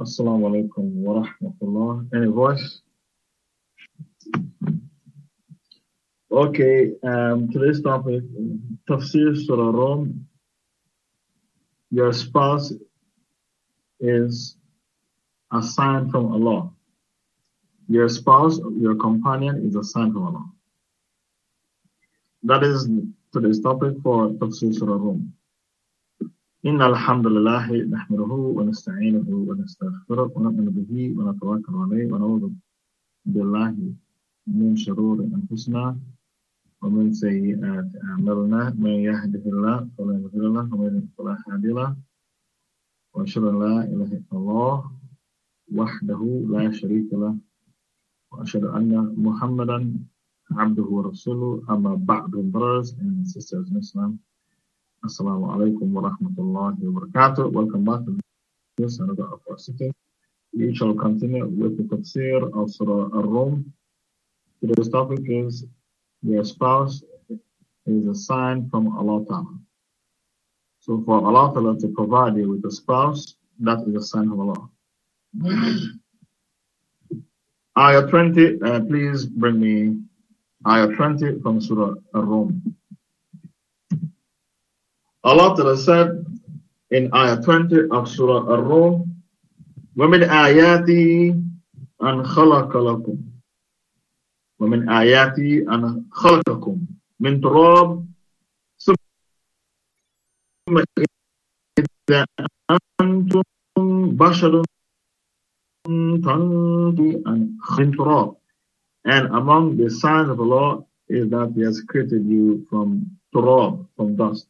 Assalamu alaikum wa rahmatullah. Any voice? Okay, um, today's topic, Tafsir Surah Rum. Your spouse is a sign from Allah. Your spouse, your companion is a sign from Allah. That is today's topic for Tafsir Surah Rum. إن الحمد لله نحمده ونستعينه ونستغفره ونؤمن به ونتوكل عليه ونعوذ بالله من شرور أنفسنا ومن سيئات أعمالنا من يهده الله فلا مضل له ومن يضلل فلا هادي له وأشهد أن لا إله إلا الله وحده لا شريك له وأشهد أن محمدا عبده ورسوله أما بعد brothers and sisters in Islam Assalamu alaikum wa rahmatullahi wa barakatuh. Welcome back to this another of our sitting. We shall continue with the tafsir of Surah Ar-Rum. Today's topic is your spouse is a sign from Allah Ta'ala. So for Allah Ta'ala to provide you with a spouse, that is a sign of Allah. Ayah 20, uh, please bring me Ayah 20 from Surah Ar-Rum. Allah Ta'ala said in Ayah 20 of Surah Ar-Rum, وَمِنْ آيَاتِي أَنْ خَلَقَ لَكُمْ وَمِنْ آيَاتِي أَنْ خَلَقَكُمْ مِنْ تُرَابٍ ثُمَّ إِذَا أَنْتُمْ بَشَرٌ تَنْتُمْ تُرَابٍ And among the signs of Allah is that He has created you from turab, from dust.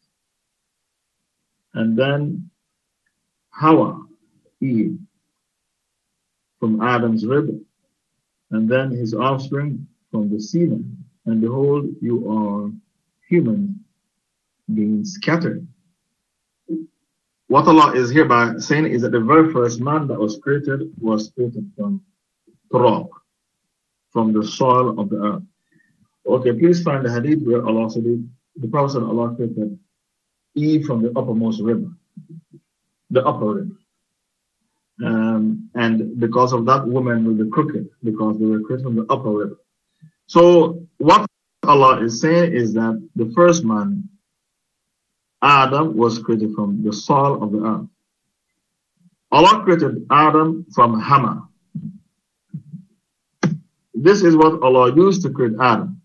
And then Hawa, Eve, from Adam's rib, and then his offspring from the semen. And behold, you are human being scattered. What Allah is hereby saying is that the very first man that was created was created from turab, from the soil of the earth. Okay, please find the hadith where Allah said it. The Prophet Allah created Eve from the uppermost rib, the upper rib. Um, and because of that, women will be crooked because they were created from the upper rib. So what Allah is saying is that the first man, Adam, was created from the soil of the earth. Allah created Adam from Hama. This is what Allah used to create Adam.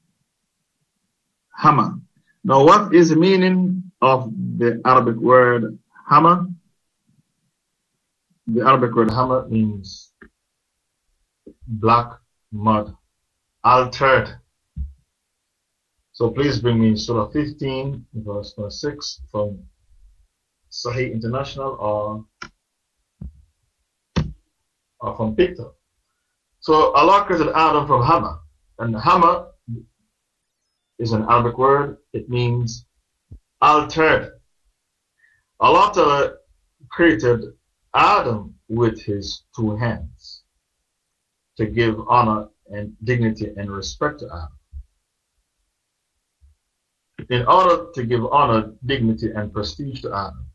Hama. Now, what is the meaning of the Arabic word hama. The Arabic word hama means black mud, altered. So please bring me Surah 15, verse 6 from Sahih International or, or from Pickthall. So Allah created Adam from hama, and hama is an Arabic word. It means altered. Allah created Adam with his two hands to give honor and dignity and respect to Adam. In order to give honor, dignity, and prestige to Adam,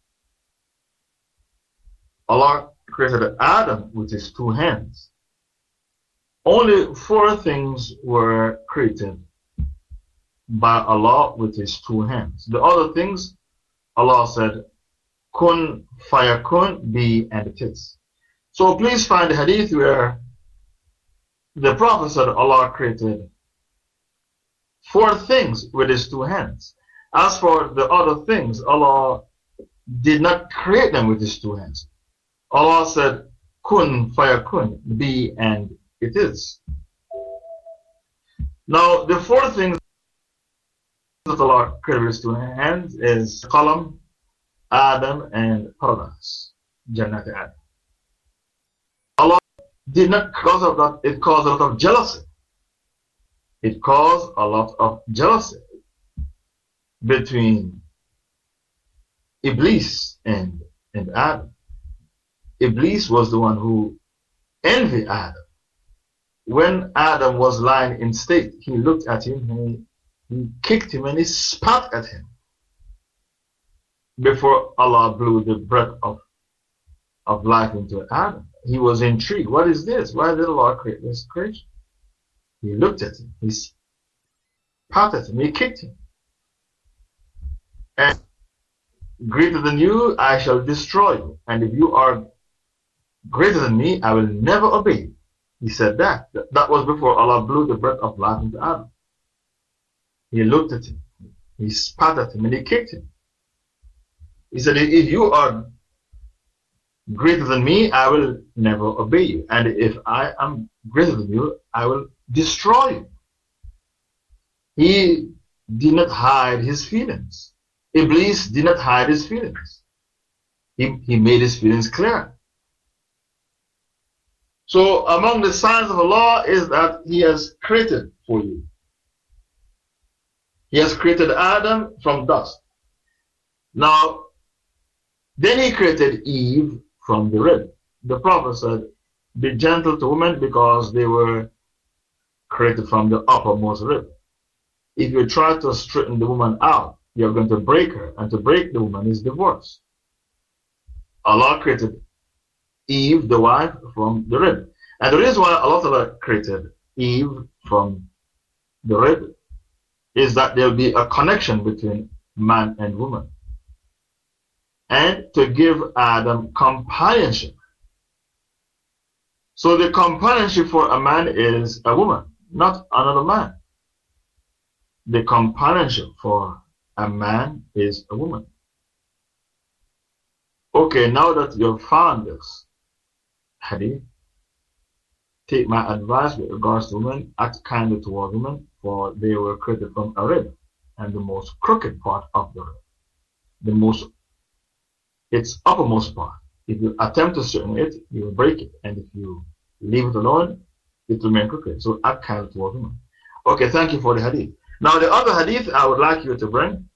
Allah created Adam with his two hands. Only four things were created by Allah with his two hands. The other things, Allah said, kun fayakun, be and it is. So please find the hadith where the Prophet said Allah created four things with his two hands. As for the other things, Allah did not create them with his two hands. Allah said, kun fayakun, be and it is. Now, the four things that Allah created to hands is Qalam, Adam, and Paradise. Adam. Allah did not cause of that, it caused a lot of jealousy. It caused a lot of jealousy between Iblis and, and Adam. Iblis was the one who envied Adam. When Adam was lying in state, he looked at him and kicked him and he spat at him before Allah blew the breath of of life into Adam. He was intrigued. What is this? Why did Allah create this creation? He looked at him. He patted him. He kicked him. And greater than you, I shall destroy you. And if you are greater than me, I will never obey you. He said that. That was before Allah blew the breath of life into Adam. He looked at him. He spat at him and he kicked him. He said, If you are greater than me, I will never obey you. And if I am greater than you, I will destroy you. He did not hide his feelings. Iblis did not hide his feelings. He, he made his feelings clear. So among the signs of Allah is that He has created for you. He has created Adam from dust. Now, then He created Eve from the rib. The Prophet said, Be gentle to women because they were created from the uppermost rib. If you try to straighten the woman out, you're going to break her, and to break the woman is divorce. Allah created Eve, the wife, from the rib. And the reason why Allah created Eve from the rib is that there will be a connection between man and woman. And to give Adam companionship. So the companionship for a man is a woman, not another man. The companionship for a man is a woman. Okay, now that you've found this hadith, take my advice with regards to women, act kindly toward women, for they were created from a rib, and the most crooked part of the rib, the most, its uppermost part. If you attempt to straighten it, you will break it, and if you leave it alone, it will remain crooked. So toward women. Okay, thank you for the hadith. Now the other hadith I would like you to bring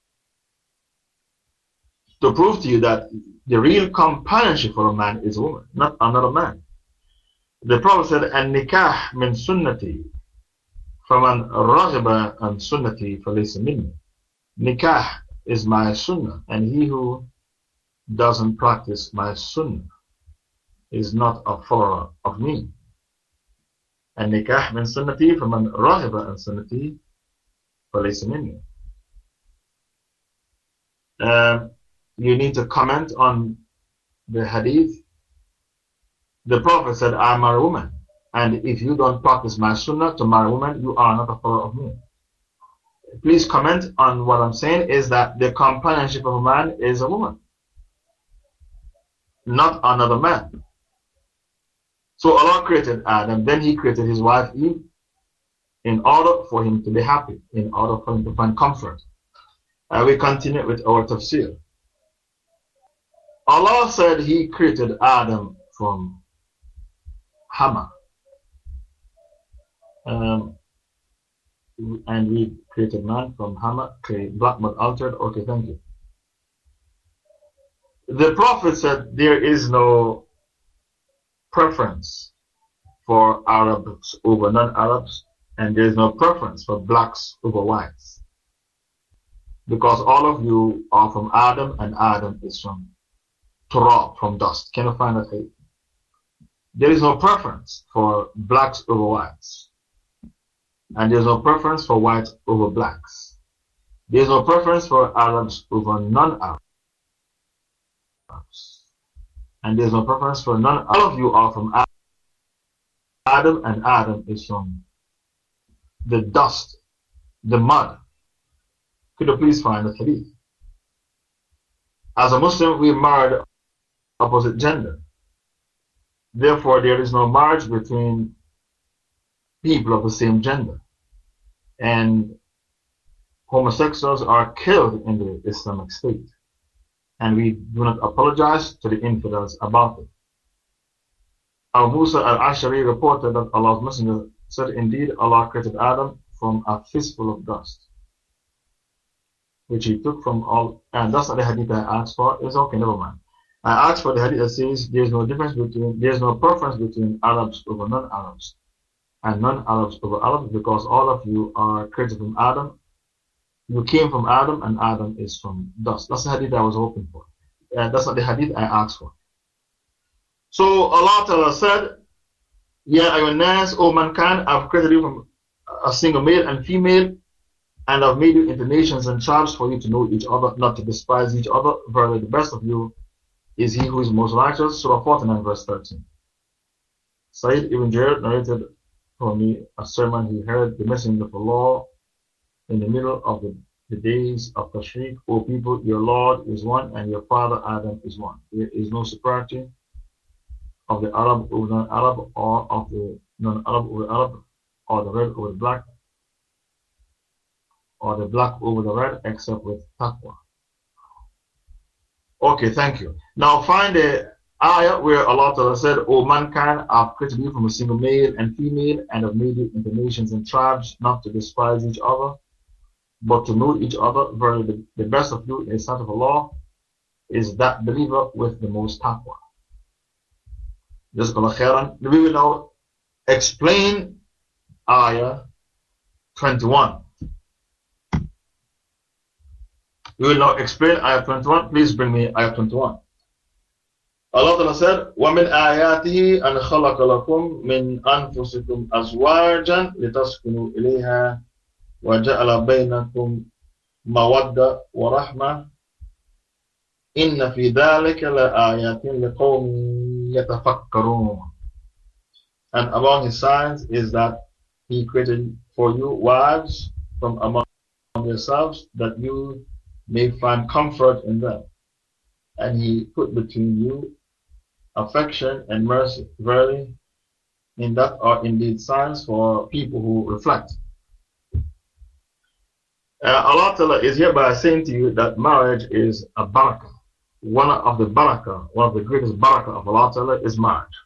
to prove to you that the real companionship for a man is a woman, not another man. The Prophet said, An-nikah min sunnati. فَمَنْ رَغِبَ عَنْ sunnati فَلَيْسَ مِنِّي Nikah is my sunnah, and he who doesn't practice my sunnah is not a follower of me. النكاح من سنتي فمن رغب عن سنتي فليس مني. Um, you need to comment on the hadith. The Prophet said, I marry a woman. And if you don't practice my sunnah to marry a woman, you are not a follower of me. Please comment on what I'm saying is that the companionship of a man is a woman, not another man. So Allah created Adam, then He created his wife Eve in order for him to be happy, in order for him to find comfort. And we continue with our tafsir. Allah said He created Adam from Hama. Um, and we created man from Hama, clay, black mud altered. Okay, thank you. The Prophet said there is no preference for Arabs over non Arabs, and there is no preference for blacks over whites. Because all of you are from Adam, and Adam is from turab from dust. Can you find that? There is no preference for blacks over whites. And there's no preference for whites over blacks. There's no preference for Arabs over non-Arabs. And there's no preference for none. All of you are from Adam, and Adam is from the dust, the mud. Could you please find the hadith? As a Muslim, we married opposite gender. Therefore, there is no marriage between people of the same gender. And homosexuals are killed in the Islamic State. And we do not apologize to the infidels about it. Abu Musa al Ashari reported that Allah's Messenger said, Indeed, Allah created Adam from a fistful of dust, which he took from all. And that's the hadith I asked for. It's okay, never mind. I asked for the hadith that says there is no difference between, there is no preference between Arabs over non-Arabs and non-Arabs over Arabs because all of you are created from Adam. You came from Adam and Adam is from dust. That's the hadith I was hoping for. Uh, that's not the hadith I asked for. So Allah Ta'ala said, Ya ayyuhannas, O mankind, I've created you from a single male and female, and I've made you into nations and tribes for you to know each other, not to despise each other. Verily, the best of you is he who is most righteous. Surah 49, verse 13. Sayyid ibn narrated me a sermon he heard the Messenger of Allah in the middle of the, the days of Tashriq. O people, your Lord is one and your father Adam is one. There is no superiority of the Arab over the non-Arab or of the non-Arab over the Arab or the red over the black or the black over the red except with taqwa. Okay, thank you. Now find the ayah where Allah Ta'ala said, O mankind, I've created you from a single male and female and have made you into nations and tribes, not to despise each other, but to know each other. Very the, the best of you in the sight of Allah is that believer with the most taqwa. Jazakallah khairan. We will now explain ayah 21. We will now explain ayah 21. Please bring me ayah 21. Allah Ta'ala said, وَمِنْ آيَاتِهِ أَنْ خَلَقَ لَكُم مِنْ أَنفُسِكُمْ أَزْوَاجًا لِتَسْكُنُوا إِلَيْهَا وَجَعَلَ بَيْنَكُمْ مَوَدَّةً وَرَحْمَةً إِنَّ فِي ذَلِكَ لَآيَاتٍ لِقَوْمٍ يَتَفَكَّرُونَ And among his signs is that he created for you wives from among yourselves that you may find comfort in them. And he put between you affection and mercy. Verily, in that are indeed signs for people who reflect. Uh, Allah Ta'ala is hereby saying to you that marriage is a barakah one of the barakah, one of the greatest barakah of Allah Ta'ala is marriage.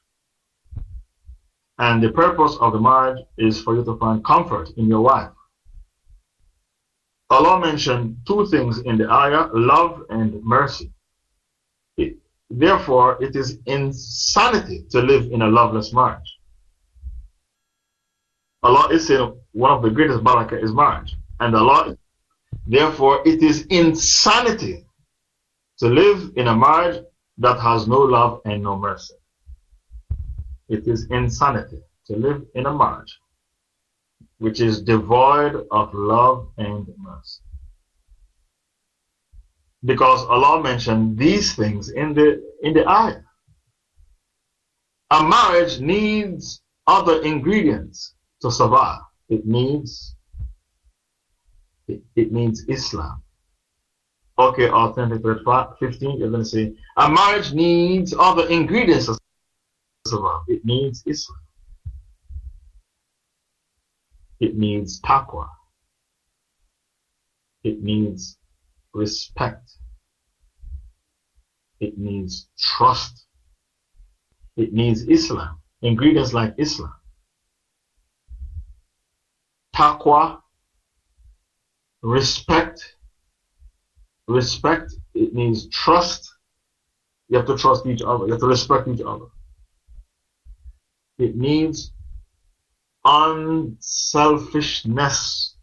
And the purpose of the marriage is for you to find comfort in your wife. Allah mentioned two things in the ayah love and mercy. Therefore, it is insanity to live in a loveless marriage. Allah is saying one of the greatest barakah is marriage. And Allah, therefore, it is insanity to live in a marriage that has no love and no mercy. It is insanity to live in a marriage which is devoid of love and mercy. Because Allah mentioned these things in the, in the ayah. A marriage needs other ingredients to survive. It needs, it, it needs Islam. Okay, authentic verse 15, you're going to say, a marriage needs other ingredients of survive. It needs Islam. It needs taqwa. It needs respect. It needs trust. It needs Islam. Ingredients like Islam. Taqwa, respect, Respect, it means trust. You have to trust each other. You have to respect each other. It means unselfishness.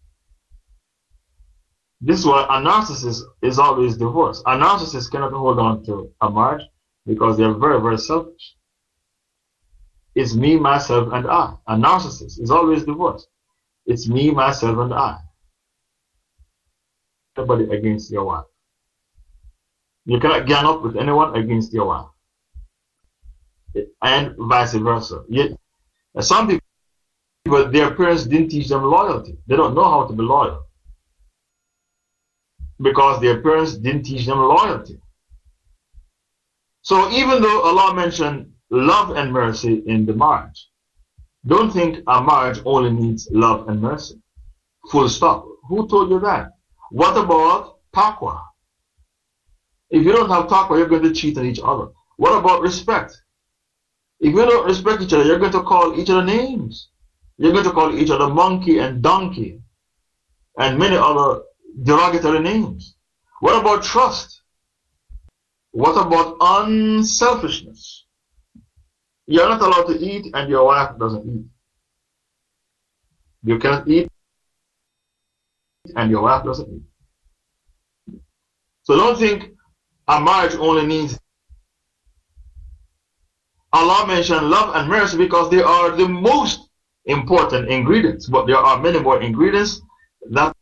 This is why a narcissist is always divorced. A narcissist cannot hold on to a marriage because they are very, very selfish. It's me, myself, and I. A narcissist is always divorced. It's me, myself, and I. Nobody against your wife. You cannot gang up with anyone against your wife. And vice versa. Yet, some people, their parents didn't teach them loyalty. They don't know how to be loyal. Because their parents didn't teach them loyalty. So even though Allah mentioned love and mercy in the marriage, don't think a marriage only needs love and mercy. Full stop. Who told you that? What about taqwa? If you don't have taqwa, you're going to cheat on each other. What about respect? If you don't respect each other, you're going to call each other names. You're going to call each other monkey and donkey and many other derogatory names. What about trust? What about unselfishness? You're not allowed to eat and your wife doesn't eat. You cannot eat and your wife doesn't eat. So don't think a marriage only needs Allah mentioned love and mercy because they are the most important ingredients. But there are many more ingredients that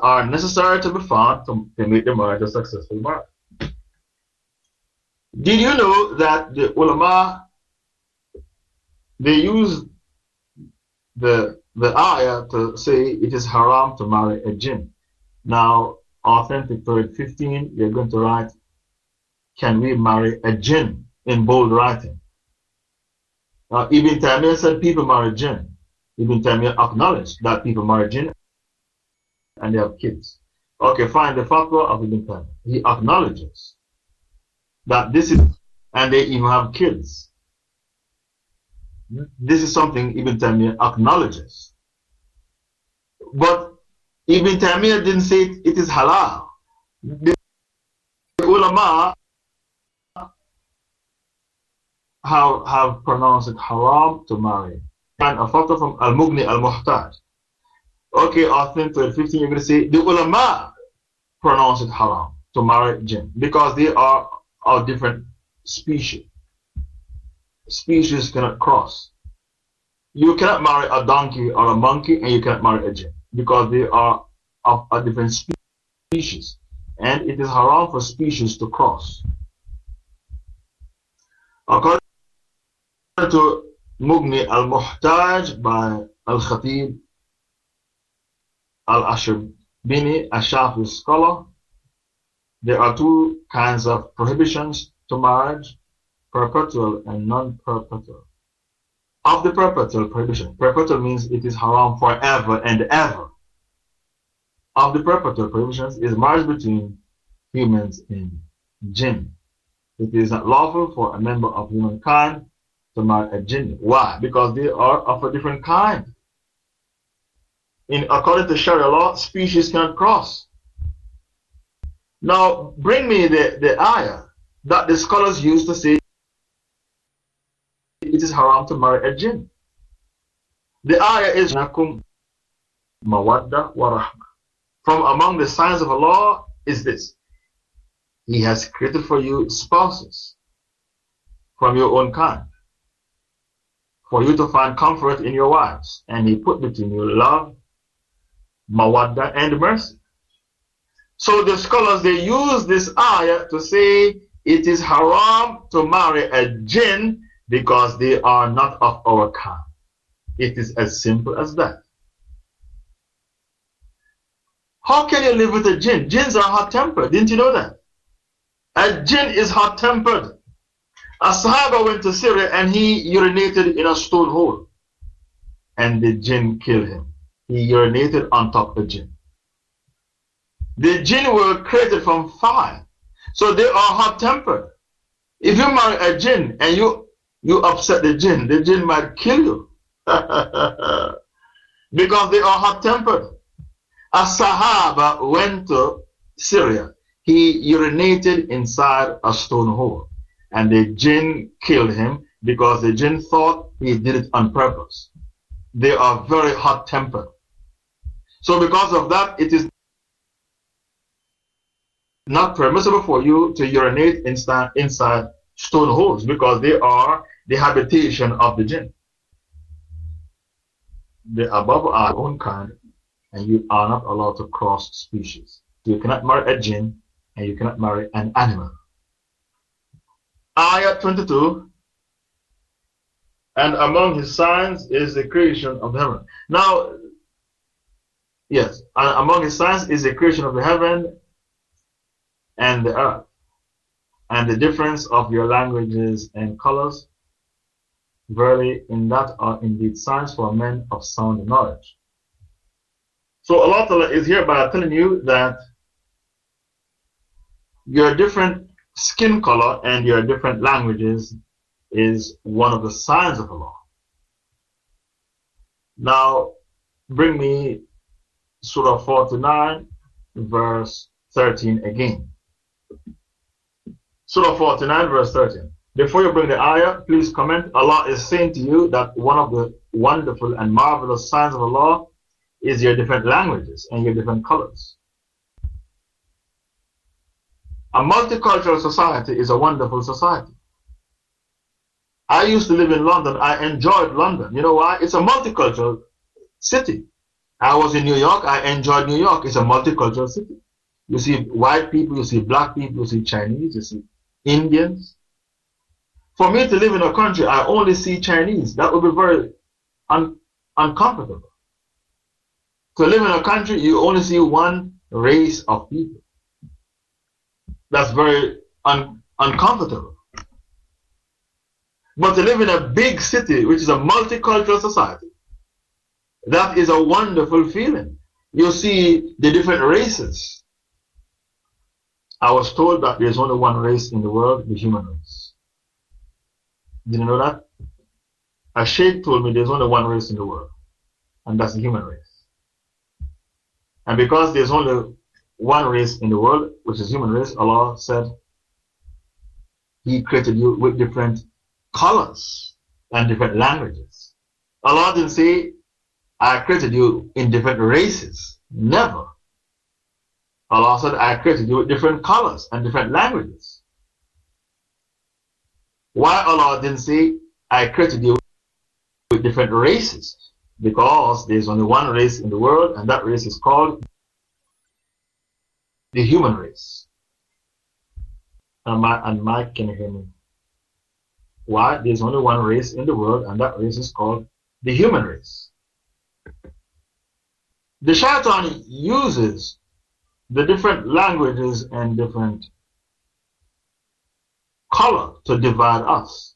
are necessary to be found to, to make the marriage a successful marriage. Did you know that the ulama they use the the ayah to say it is haram to marry a jinn. Now, authentic Torah 15, you're going to write, Can we marry a jinn in bold writing? Uh, Ibn Taymiyyah said people marry jinn. Ibn Taymiyyah acknowledged that people marry jinn and they have kids. Okay, fine, the fatwa of Ibn Taymiyyah. He acknowledges that this is, and they even have kids. This is something Ibn Taymiyyah acknowledges. But Ibn Taymiyyah didn't say it, it is halal. The ulama have, have pronounced it haram to marry. And a fatwa from Al Mughni Okay, authentic 15, you're going to say the ulama pronounce it haram to marry jinn because they are of different species. Species cannot cross. You cannot marry a donkey or a monkey, and you cannot marry a jinn because they are of a different species. And it is haram for species to cross. According to Mughni al Muhtaj by Al Khatib Al Ash-Shirbini, a Shafi scholar, there are two kinds of prohibitions to marriage perpetual and non perpetual. Of the perpetual prohibition, perpetual means it is haram forever and ever. Of the perpetual prohibitions is marriage between humans and jinn. It is not lawful for a member of humankind to marry a jinn. Why? Because they are of a different kind. In, according to Sharia law, species cannot cross. Now, bring me the, the ayah that the scholars use to say it is haram to marry a jinn. The ayah is Nakum Mawadda wa Rahma. From among the signs of Allah is this He has created for you spouses from your own kind for you to find comfort in your wives. And He put between you love, mawadda, and mercy. So the scholars they use this ayah to say it is haram to marry a jinn because they are not of our kind. It is as simple as that. How can you live with a jinn? Jinns are hot tempered. Didn't you know that? A jinn is hot tempered. A Sahaba went to Syria and he urinated in a stone hole. And the jinn killed him. He urinated on top of the jinn. The jinn were created from fire. So they are hot tempered. If you marry a jinn and you, you upset the jinn, the jinn might kill you. because they are hot tempered. A Sahaba went to Syria. He urinated inside a stone hole and the jinn killed him because the jinn thought he did it on purpose. They are very hot tempered. So, because of that, it is not permissible for you to urinate inside, stone holes because they are the habitation of the jinn. They above our own kind, and you are not allowed to cross species. You cannot marry a jinn, and you cannot marry an animal. Ayah 22 and among his signs is the creation of heaven. Now, yes, among his signs is the creation of the heaven and the earth, and the difference of your languages and colors. Verily, in that are indeed signs for men of sound knowledge. So Allah is hereby telling you that your different skin color and your different languages is one of the signs of Allah. Now, bring me Surah 49, verse 13 again. Surah 49, verse 13. Before you bring the ayah, please comment. Allah is saying to you that one of the wonderful and marvelous signs of Allah is your different languages and your different colors. A multicultural society is a wonderful society. I used to live in London. I enjoyed London. You know why? It's a multicultural city. I was in New York. I enjoyed New York. It's a multicultural city. You see white people, you see black people, you see Chinese, you see Indians. For me to live in a country, I only see Chinese. That would be very un uncomfortable. To live in a country, you only see one race of people. That's very un uncomfortable. But to live in a big city, which is a multicultural society, that is a wonderful feeling. You see the different races. I was told that there's only one race in the world, the human race. Did you know that? A sheikh told me there's only one race in the world, and that's the human race. And because there's only one race in the world, which is human race, Allah said He created you with different colors and different languages. Allah didn't say, I created you in different races. Never. Allah said, I created you with different colors and different languages. Why Allah didn't say, I created you with different races? Because there's only one race in the world, and that race is called the human race. And, my, and Mike can hear me. Why? There's only one race in the world, and that race is called the human race the shaitan uses the different languages and different color to divide us.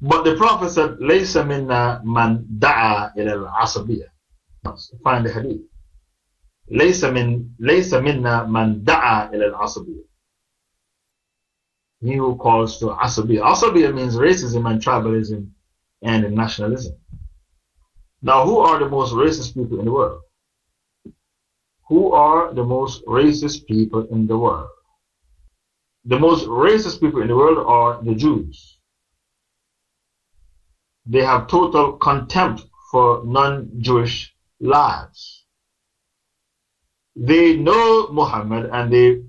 But the Prophet said, Laysa منا man دعى إلى al-asabiyya. Find the hadith. Laysa, من laysa منا man دعى إلى al-asabiyya. He who calls to Asabiya. Asabiya means racism and tribalism and nationalism. Now, who are the most racist people in the world? Who are the most racist people in the world? The most racist people in the world are the Jews. They have total contempt for non Jewish lives. They know Muhammad and they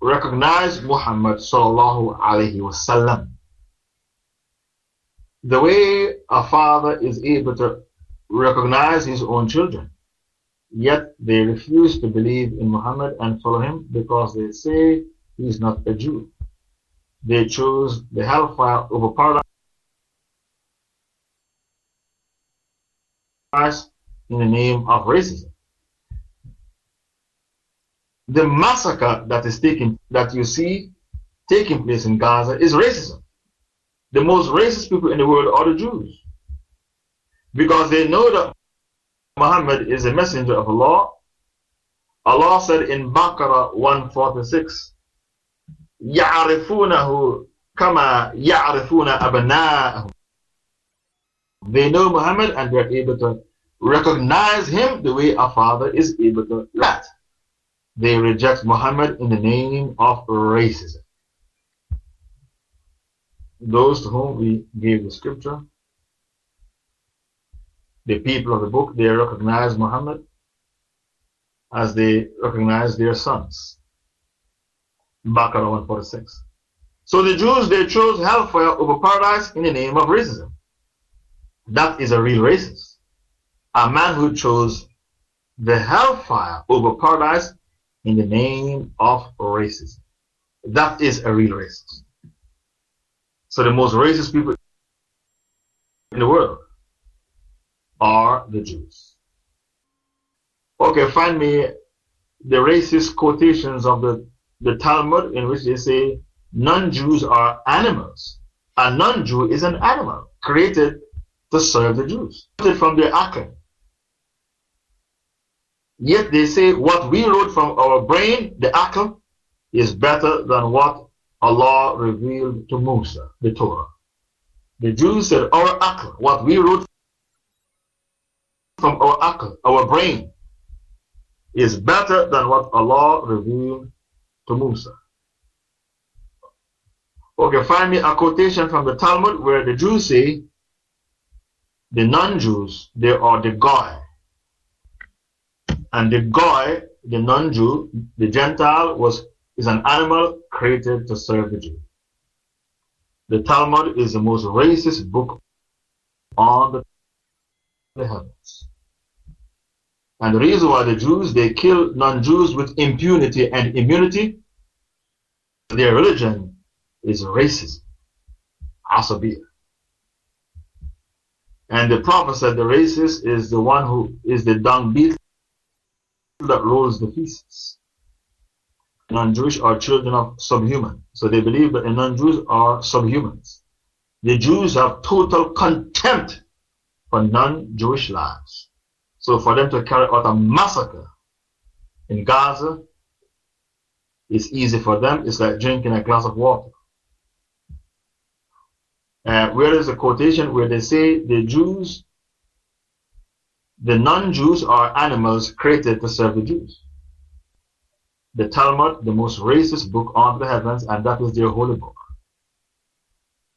recognize Muhammad sallallahu alaihi wasallam. The way a father is able to recognize his own children, yet they refuse to believe in Muhammad and follow him because they say he is not a Jew. They chose the hellfire over paradise in the name of racism the massacre that is taking that you see taking place in Gaza is racism. The most racist people in the world are the Jews Because they know that Muhammad is a messenger of Allah. Allah said in Baqarah 146, يَعْرِفُونَهُ كَمَا يَعْرِفُونَ أَبْنَاءَهُم They know Muhammad and they're able to recognize him the way a father is able to let they reject Muhammad in the name of racism. Those to whom we gave the scripture, the people of the book, they recognize Muhammad as they recognize their sons. Baqarah 146. So the Jews, they chose hellfire over paradise in the name of racism. That is a real racist. A man who chose the hellfire over paradise in the name of racism. That is a real racist. So the most racist people in the world are the Jews. Okay, find me the racist quotations of the, the Talmud in which they say non-Jews are animals. A non-Jew is an animal created to serve the Jews. From their akal. Yet they say what we wrote from our brain, the akal, is better than what Allah revealed to Musa, the Torah. The Jews said our akal, what we wrote from our akal, our brain, is better than what Allah revealed to Musa. Okay, find me a quotation from the Talmud where the Jews say the non-Jews, they are the Goy. And the Goy, the non-Jew, the Gentile, was is an animal created to serve the Jew. The Talmud is the most racist book on the, the heavens. And the reason why the Jews, they kill non-Jews with impunity and immunity, their religion is racism. Asabiyah. And the Prophet said the racist is the one who is the dung beetle that rolls the feces. Non-Jewish are children of subhuman. So they believe that non-Jews are subhumans. The Jews have total contempt for non-Jewish lives. So for them to carry out a massacre in Gaza is easy for them. It's like drinking a glass of water. Uh, where is a quotation where they say the Jews, the non-Jews are animals created to serve the Jews. The Talmud, the most racist book on the heavens, and that is their holy book.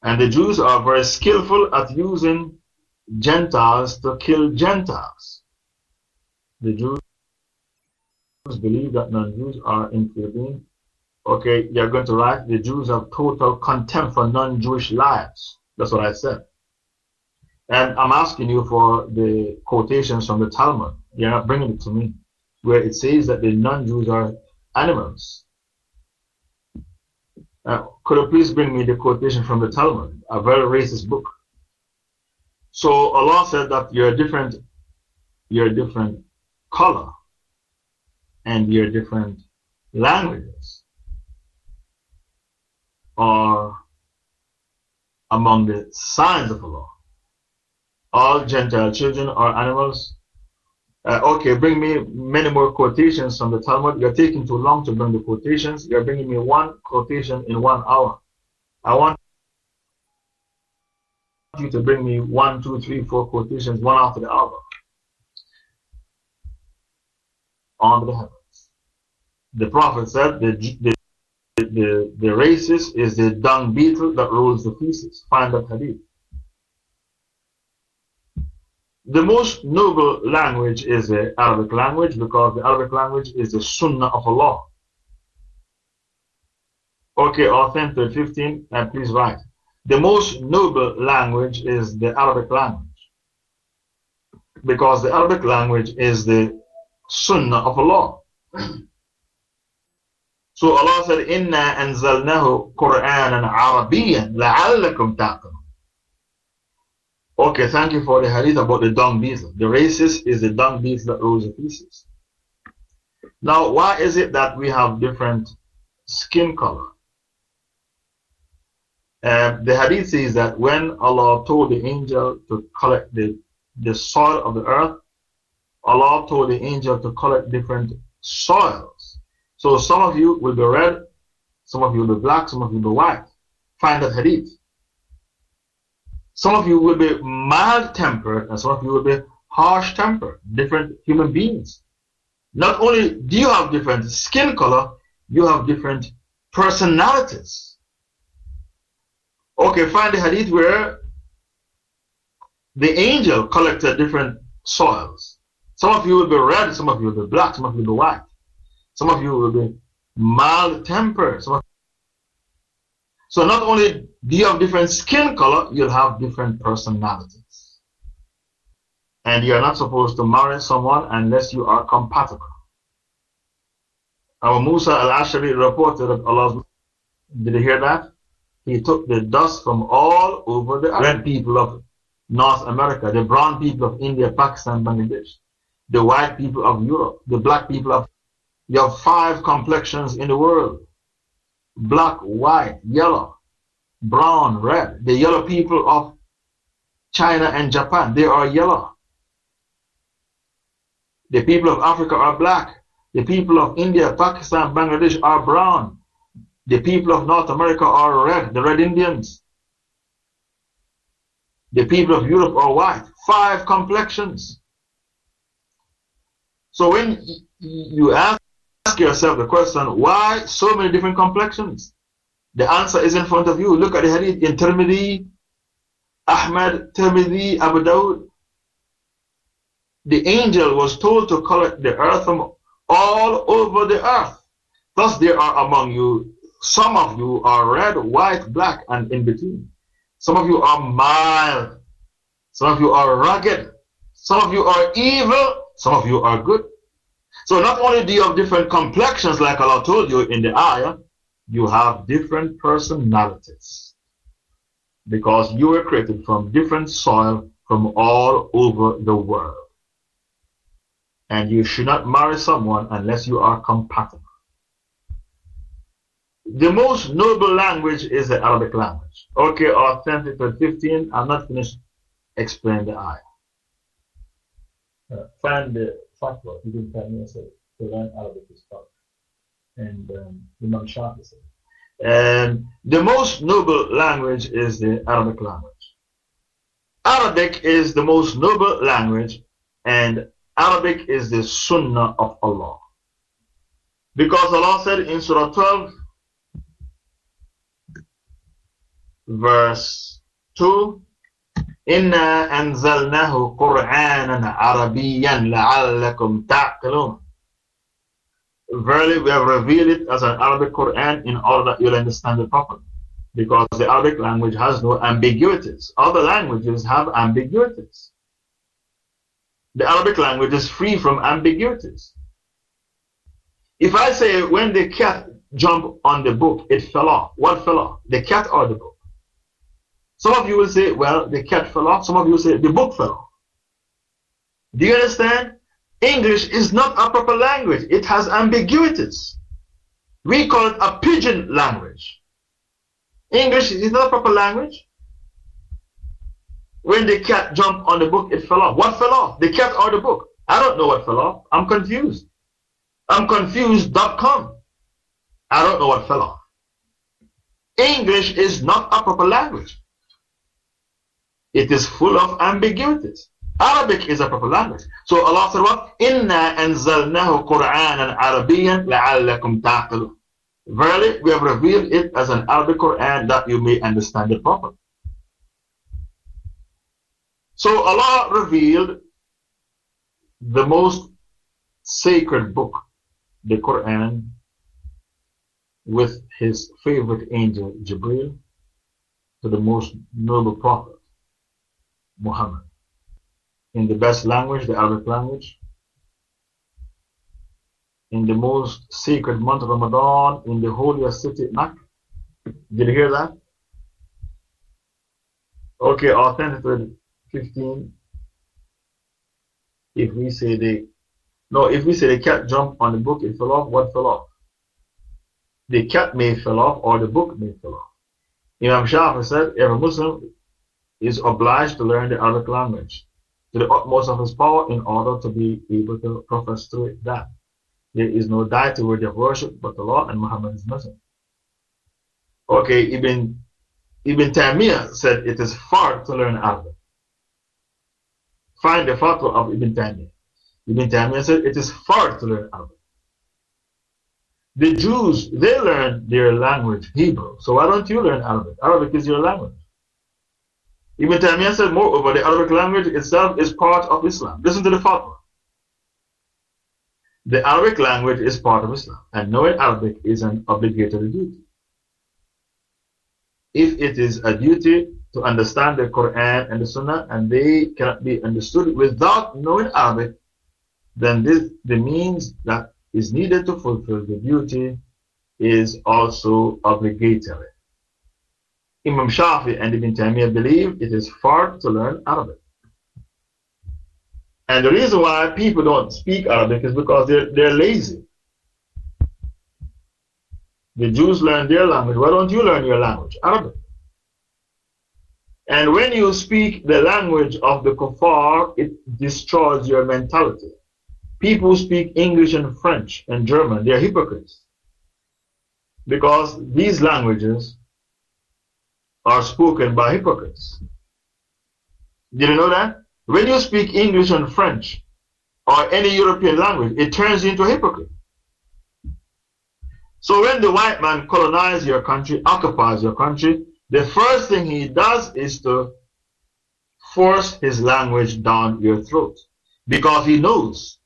And the Jews are very skillful at using Gentiles to kill Gentiles. The Jews believe that non-Jews are inferior Okay, you're going to write the Jews have total contempt for non-Jewish lives. That's what I said. And I'm asking you for the quotations from the Talmud. You're not bringing it to me, where it says that the non-Jews are animals. Uh, could you please bring me the quotation from the Talmud, a very racist book? So Allah said that you're different, you're different color, and you're different languages are among the signs of Allah. All Gentile children are animals. Uh, okay, bring me many more quotations from the Talmud. You're taking too long to bring the quotations. You're bringing me one quotation in one hour. I want you to bring me one, two, three, four quotations, one after the other. On the heavens. The Prophet said the, the the, the racist is the dung beetle that rolls the feces. Find that hadith. The most noble language is the Arabic language because the Arabic language is the Sunnah of Allah. Okay, authentic 15, and please write. The most noble language is the Arabic language because the Arabic language is the Sunnah of Allah. So Allah said, Inna anzalnahu Qur'anan Arabiyan la'allakum taqilun. Okay, thank you for the hadith about the dung beetle. The racist is the dung beetle that rolls the pieces. Now, why is it that we have different skin color? Uh, the hadith says that when Allah told the angel to collect the, the soil of the earth, Allah told the angel to collect different soils. So some of you will be red, some of you will be black, some of you will be white. Find that hadith. Some of you will be mild tempered, and some of you will be harsh tempered, different human beings. Not only do you have different skin color, you have different personalities. Okay, find the hadith where the angel collected different soils. Some of you will be red, some of you will be black, some of you will be white. Some of you will be mild tempered. So not only do you have different skin color, you'll have different personalities. And you're not supposed to marry someone unless you are compatible. Our Musa al-Ashari reported that Allah, did you hear that? He took the dust from all over the red people of North America, the brown people of India, Pakistan, Bangladesh, the white people of Europe, the black people of you have five complexions in the world black, white, yellow, brown, red. The yellow people of China and Japan, they are yellow. The people of Africa are black. The people of India, Pakistan, Bangladesh are brown. The people of North America are red, the red Indians. The people of Europe are white. Five complexions. So when you ask yourself the question, why so many different complexions? The answer is in front of you. Look at the hadith in Tirmidhi, Ahmad, Tirmidhi, Abu Dawud. The angel was told to collect the earth from all over the earth. Thus there are among you Some of you are red, white, black, and in between. Some of you are mild. Some of you are rugged. Some of you are evil. Some of you are good. So not only do you have different complexions, like Allah told you in the ayah, you have different personalities. Because you were created from different soil from all over the world. And you should not marry someone unless you are compatible. The most noble language is the Arabic language. Okay, authentic 15. I'm not finished explaining the ayah. Find the fatwa. You can tell me, I said, to learn Arabic is tough. And um, Imam said. And the most noble language is the Arabic language. Arabic is the most noble language, and Arabic is the Sunnah of Allah. Because Allah said in Surah 12, verse 2, إنا أنزلناه قرآنا عربيا لعلكم تعقلون Verily we have revealed it as an Arabic Quran in order that you'll understand it properly. Because the Arabic language has no ambiguities. Other languages have ambiguities. The Arabic language is free from ambiguities. If I say when the cat jumped on the book, it fell off. What fell off? The cat or the book? Some of you will say, well, the cat fell off. Some of you will say, the book fell off. Do you understand? English is not a proper language. It has ambiguities. We call it a pidgin language. English is not a proper language. When the cat jumped on the book, it fell off. What fell off? The cat or the book? I don't know what fell off. I'm confused. I'm confused.com. I don't know what fell off. English is not a proper language. It is full of ambiguities. Arabic is a proper language. So Allah said what? Inna anzalnahu Qur'anan Arabiyan la'allakum taqilun. Verily, we have revealed it as an Arabic Quran that you may understand it properly. So Allah revealed the most sacred book, the Quran, with his favorite angel Jibril to the most noble prophet Muhammad. In the best language, the Arabic language. In the most sacred month of Ramadan, in the holiest city, Makkah. Did you hear that? Okay, authentic 15. If we say the no, if we say the cat jumped on the book, it fell off, what fell off? The cat may fell off or the book may fell off. Imam Shafi said, every Muslim is obliged to learn the Arabic language to the utmost of his power in order to be able to profess through it that there is no deity worthy of worship but Allah and Muhammad is Messenger. Okay, Ibn, Ibn Taymiyyah said it is fard to learn Arabic. Find the fatwa of Ibn Taymiyyah. Ibn Taymiyyah said it is fard to learn Arabic. The Jews, they learn their language, Hebrew. So why don't you learn Arabic? Arabic is your language. Ibn Taymiyyah said, moreover, the Arabic language itself is part of Islam. Listen to the fatwa. The Arabic language is part of Islam, and knowing Arabic is an obligatory duty. If it is a duty to understand the Quran and the Sunnah, and they cannot be understood without knowing Arabic, then this, the means that is needed to fulfill the duty is also obligatory. Imam Shafi and Ibn Taymiyyah believe it is fard to learn Arabic. And the reason why people don't speak Arabic is because they're, they're lazy. The Jews learn their language. Why don't you learn your language? Arabic. And when you speak the language of the kuffar, it destroys your mentality. People speak English and French and German, they're hypocrites. Because these languages are spoken by hypocrites. Did you know that? When you speak English and French or any European language, it turns into a hypocrite. So when the white man colonizes your country, occupies your country, the first thing he does is to force his language down your throat. Because he knows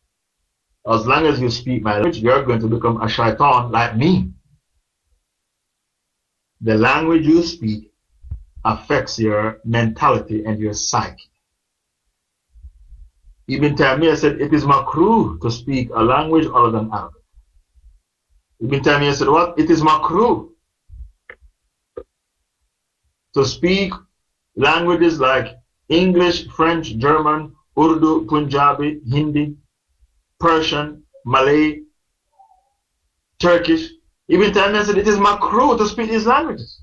as long as you speak my language, you're going to become a shaitan like me. the language you speak affects your mentality and your psyche. Ibn Taymiyyah said it is makruh to speak a language other than Arabic. Ibn Taymiyyah said what? It is makruh to speak languages like English, French, German, Urdu, Punjabi, Hindi, Persian, Malay, Turkish. Ibn Taymiyyah said it is makruh to speak these languages.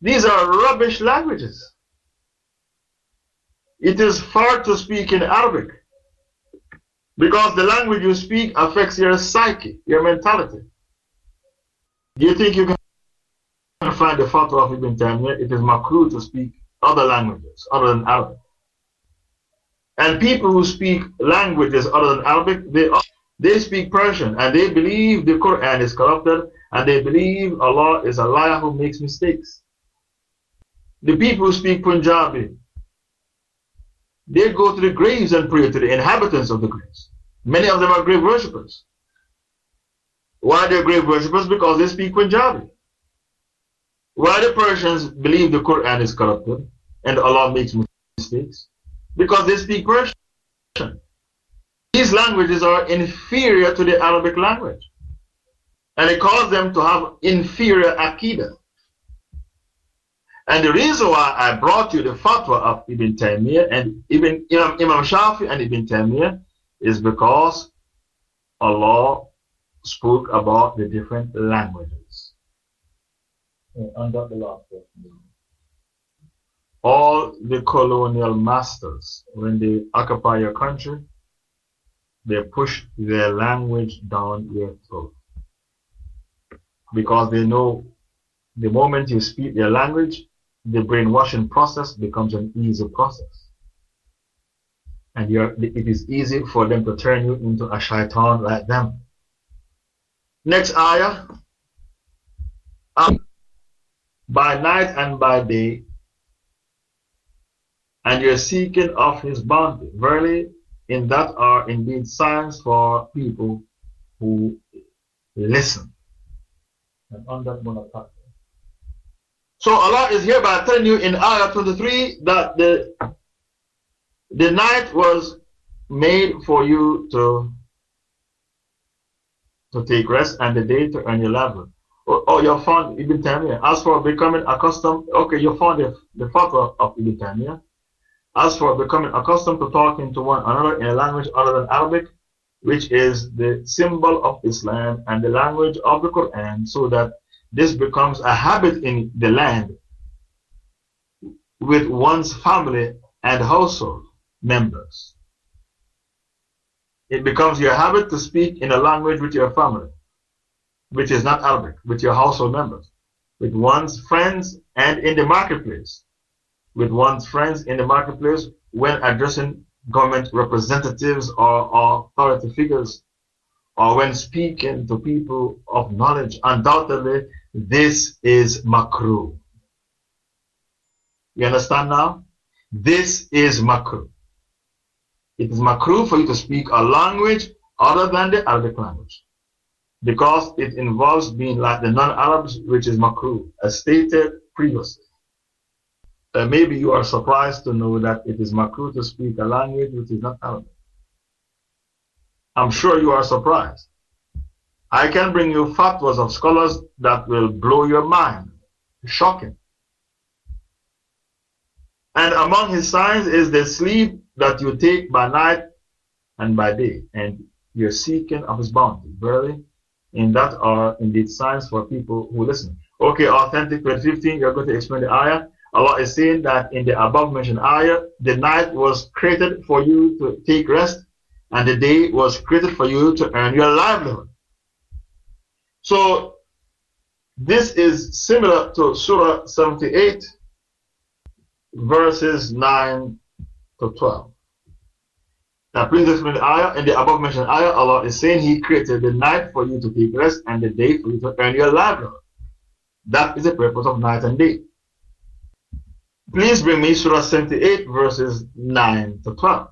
These are rubbish languages. It is fard to speak in Arabic because the language you speak affects your psyche, your mentality. Do you think you can find the fatwa of Ibn Taymiyyah? It is makruh to speak other languages other than Arabic. And people who speak languages other than Arabic, they, they speak Persian and they believe the Quran is corrupted and they believe Allah is a liar who makes mistakes. The people who speak Punjabi, they go to the graves and pray to the inhabitants of the graves. Many of them are grave worshippers. Why they're grave worshippers? Because they speak Punjabi. Why the Persians believe the Quran is corrupted and Allah makes mistakes? Because they speak Persian. These languages are inferior to the Arabic language. And it causes them to have inferior Aqidah. And the reason why I brought you the fatwa of Ibn Taymiyyah and Ibn, Imam, Imam Shafi and Ibn Taymiyyah is because Allah spoke about the different languages. Under the last. All the colonial masters, when they occupy your country, they push their language down your throat. Because they know the moment you speak their language, the brainwashing process becomes an easy process. And it is easy for them to turn you into a shaitan like them. Next ayah. Um, by night and by day, and you're seeking of his bounty. Verily, in that are indeed signs for people who listen. And on that so Allah is hereby telling you in Ayah 23 that the, the night was made for you to, to take rest and the day to earn your livelihood. Oh, oh, you're fond, Ibn Taymiyyah. As for becoming accustomed, okay, you're fond of the fatwa of Ibn Taymiyyah. As for becoming accustomed to talking to one another in a language other than Arabic, which is the symbol of Islam and the language of the Quran, so that this becomes a habit in the land with one's family and household members. It becomes your habit to speak in a language with your family, which is not Arabic, with your household members, with one's friends and in the marketplace, with one's friends in the marketplace when addressing government representatives or authority figures, or when speaking to people of knowledge. Undoubtedly, this is makruh. You understand now? This is makruh. It is makruh for you to speak a language other than the Arabic language. Because it involves being like the non-Arabs, which is makruh, as stated previously. Uh, maybe you are surprised to know that it is makruh to speak a language which is not Arabic. I'm sure you are surprised. I can bring you fatwas of scholars that will blow your mind. Shocking. And among his signs is the sleep that you take by night and by day, and you're seeking of his bounty. Verily, in that are indeed signs for people who listen. Okay, authentic verse 15, you're going to explain the ayah. Allah is saying that in the above mentioned ayah, the night was created for you to take rest, and the day was created for you to earn your livelihood. So this is similar to Surah 78, verses 9 to 12. Now, please explain the ayah. In the above mentioned ayah, Allah is saying He created the night for you to take rest and the day for you to earn your livelihood. That is the purpose of night and day. Please bring me Surah 78, verses 9 to 12.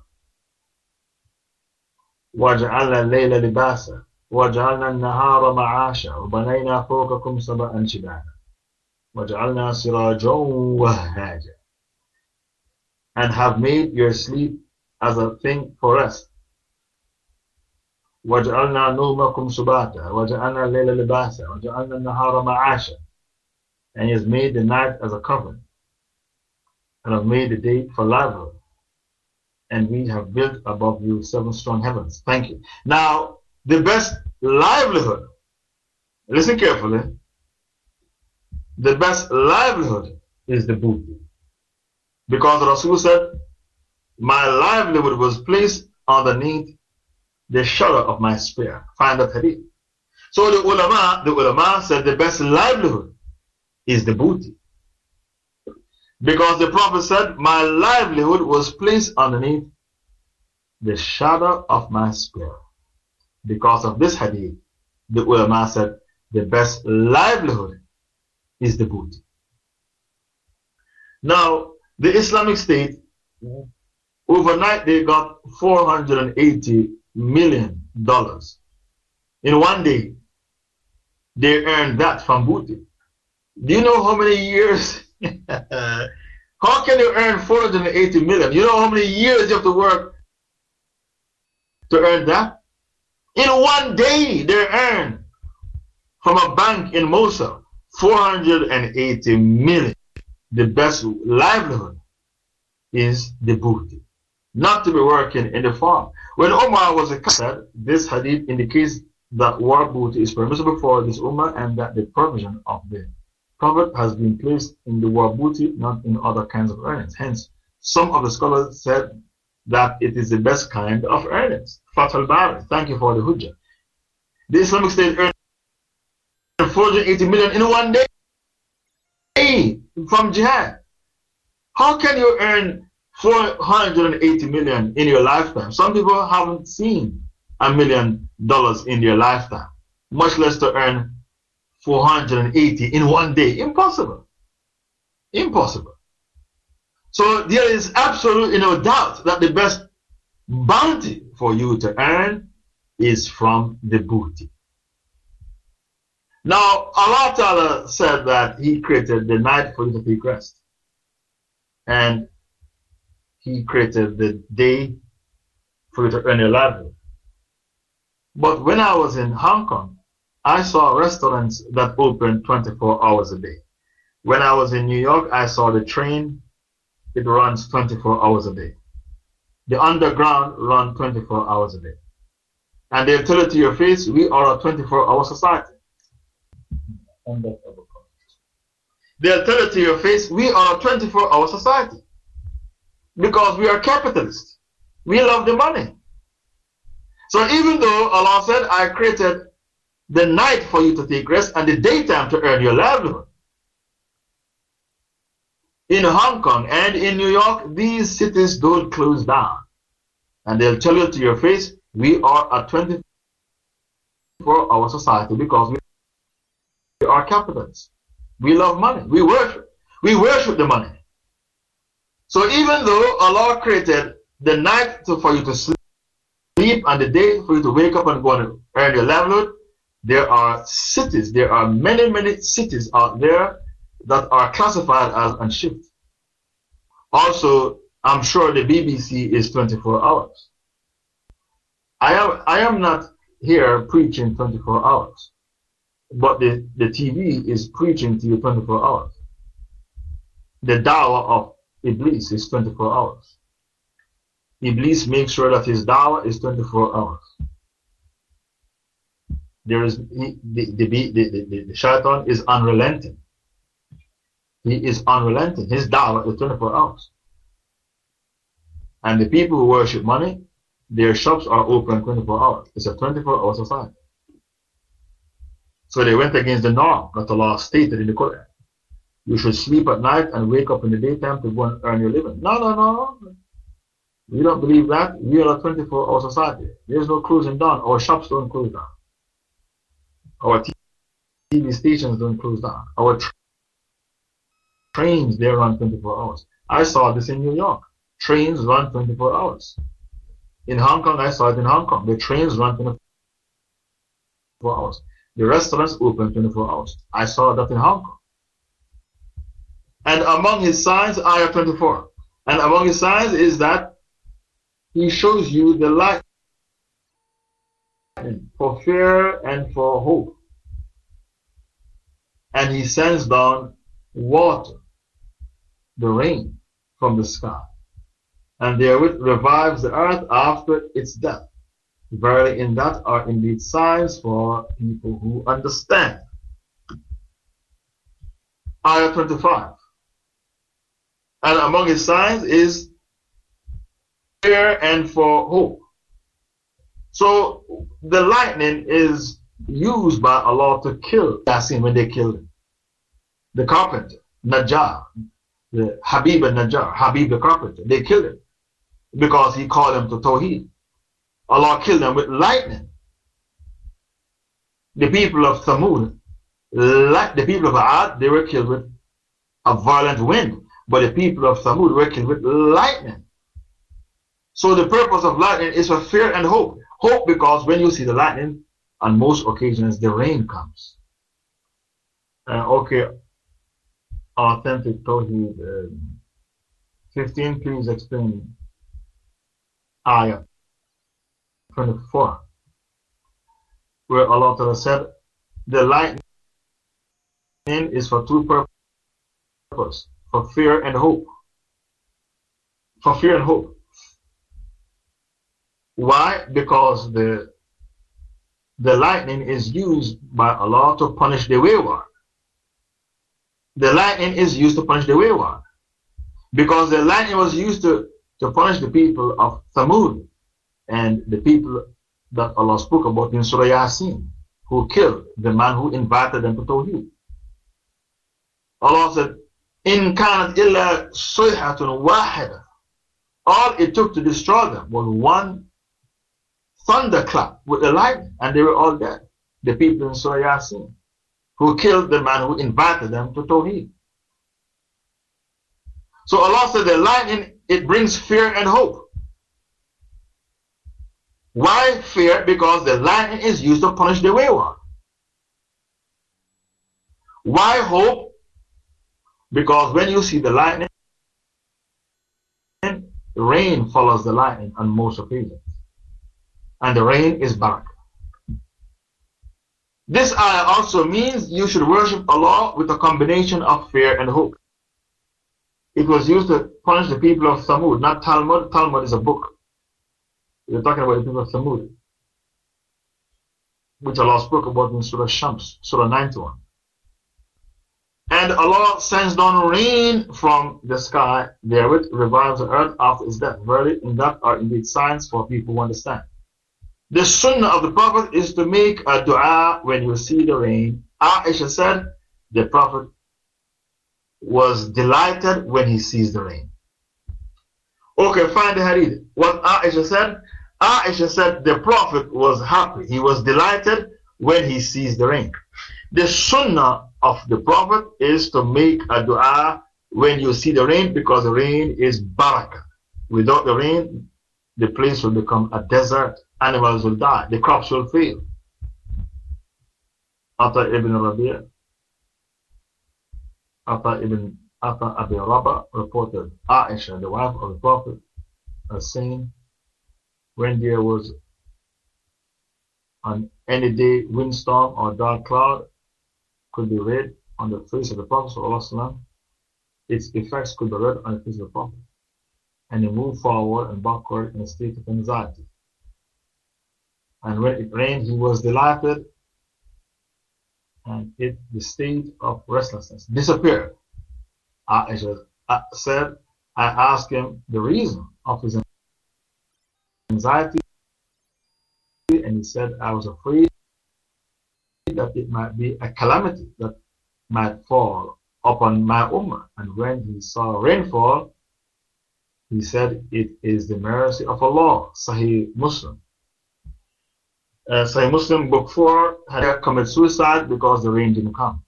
وَجَعَلَ اللَّيْلَ لِبَاسًا وجعلنا النهار معاشا وبنينا فوقكم سبعا شباكا وَجَعَلْنَا سِرَاجًا وَهَّاجًا And have made your sleep as a thing for rest. وَجَعَلْنَا نُومَكُمْ سُبَاتًا وَجَعَلْنَا اللَّيْلَ لِبَاسًا وَجَعَلْنَا النَّهَارَ مَعَاشًا And He has made the night as a covering and have made the day for livelihood. And we have built above you seven strong heavens. Thank you. Now, the best livelihood, listen carefully, the best livelihood is the booty. Because Rasul said, My livelihood was placed underneath the shadow of my spear. Find that hadith. So the ulama, the ulama said the best livelihood is the booty. Because the Prophet said, My livelihood was placed underneath the shadow of my spear. Because of this hadith, the ulama said, the best livelihood is the booty. Now, the Islamic State, overnight they got 480 million dollars. In one day, they earned that from booty. Do you know how many years? how can you earn 480 million? You know how many years you have to work to earn that? In one day, they earned from a bank in Mosul 480 million. The best livelihood is the booty, not to be working in the farm. When Omar was a this hadith indicates that war booty is permissible for this ummah and that the provision of the Prophet has been placed in the war booty, not in other kinds of earnings. Hence, some of the scholars said that it is the best kind of earnings. Fath al-Bari, thank you for the hujjah. The Islamic State earned 480 million in one day from jihad. How can you earn 480 million in your lifetime? Some people haven't seen a million dollars in their lifetime, much less to earn 480 in one day. Impossible. Impossible. So there is absolutely no doubt that the best bounty for you to earn is from the booty. Now, Allah Ta'ala said that He created the night for you to take rest. And He created the day for you to earn your livelihood. But when I was in Hong Kong, I saw restaurants that opened 24 hours a day. When I was in New York, I saw the train it runs 24 hours a day. The underground run 24 hours a day. And they'll tell it to your face, we are a 24 hour society. They'll tell it to your face, we are a 24 hour society. Because we are capitalists. We love the money. So even though Allah said, I created the night for you to take rest and the daytime to earn your livelihood, in Hong Kong and in New York, these cities don't close down. And they'll tell you to your face, we are a 24 hour society because we are capitalists. We love money. We worship. We worship the money. So even though Allah created the night to, for you to sleep and the day for you to wake up and go and earn your livelihood, there are cities, there are many, many cities out there that are classified as on. Also, I'm sure the BBC is 24 hours. I am, I am not here preaching 24 hours, but the, the TV is preaching to you 24 hours. The dawah of Iblis is 24 hours. Iblis makes sure that his dawah is 24 hours. There is, the, the, the, the, the shaitan is unrelenting. He is unrelenting. His dawah is 24 hours. And the people who worship money, their shops are open 24 hours. It's a 24 hour society. So they went against the norm that Allah stated in the Quran. You should sleep at night and wake up in the daytime to go and earn your living. No, no, no. We don't believe that. We are a 24 hour society. There's no closing down. Our shops don't close down. Our TV stations don't close down. Our trains, they run 24 hours. I saw this in New York. Trains run 24 hours. In Hong Kong, I saw it in Hong Kong. The trains run 24 hours. The restaurants open 24 hours. I saw that in Hong Kong. And among his signs, ayah 24. And among his signs is that he shows you the light for fear and for hope. And he sends down water, the rain from the sky, and therewith revives the earth after its death. Verily, in that are indeed signs for people who understand. Ayah 25. And among his signs is fear and for hope. So the lightning is used by Allah to kill Yasin when they killed him. The carpenter, Najjar, the Habib al Najjar, Habib the carpenter, they killed him because he called them to Tawheed. Allah killed them with lightning. The people of Thamud, like the people of Ad, they were killed with a violent wind. But the people of Thamud were killed with lightning. So the purpose of lightning is for fear and hope. Hope because when you see the lightning, on most occasions the rain comes. Uh, okay, authentic Tawheed. Uh, 15, please explain ayah 24, where Allah Ta'ala said, the lightning is for two purposes, for fear and hope. For fear and hope. Why? Because the, the lightning is used by Allah to punish the wayward. The lightning is used to punish the wayward. Because the lightning was used to, to punish the people of Thamud and the people that Allah spoke about in Surah Yasin, who killed the man who invited them to Tawheed. Allah said, In kanat illa sayhatun wahida. All it took to destroy them was one thunderclap with the lightning, and they were all dead. The people in Surah Yasin, who killed the man who invited them to Tawheed. So Allah said the lightning, it brings fear and hope. Why fear? Because the lightning is used to punish the wayward. Why hope? Because when you see the lightning, the rain follows the lightning on most occasions. And the rain is barakah. This ayah also means you should worship Allah with a combination of fear and hope. It was used to punish the people of Samud, not Talmud. Talmud is a book. We're talking about the people of Samud, which Allah spoke about in Surah Shams, Surah 91. And Allah sends down rain from the sky, therewith revives the earth after its death. Verily, in that are indeed signs for people who understand. The sunnah of the Prophet is to make a dua when you see the rain. Aisha said the Prophet was delighted when he sees the rain. Okay, find the hadith. What Aisha said, Aisha said the Prophet was happy. He was delighted when he sees the rain. The sunnah of the Prophet is to make a dua when you see the rain because the rain is barakah. Without the rain, the place will become a desert. Animals will die. The crops will fail. Atta ibn Rabi' Atta ibn Atta Abi Rabah reported Aisha, the wife of the Prophet, as saying, when there was on any day windstorm or dark cloud could be read on the face of the Prophet its effects could be read on the face of the Prophet. And he moved forward and backward in a state of anxiety. And when it rained, he was delighted, and it, the state of restlessness disappeared. I said, I asked him the reason of his anxiety, and he said, I was afraid that it might be a calamity that might fall upon my ummah. And when he saw rainfall, he said, It is the mercy of Allah. Sahih Muslim. Uh, Sahih Muslim, book 4, had committed suicide because the rain didn't come.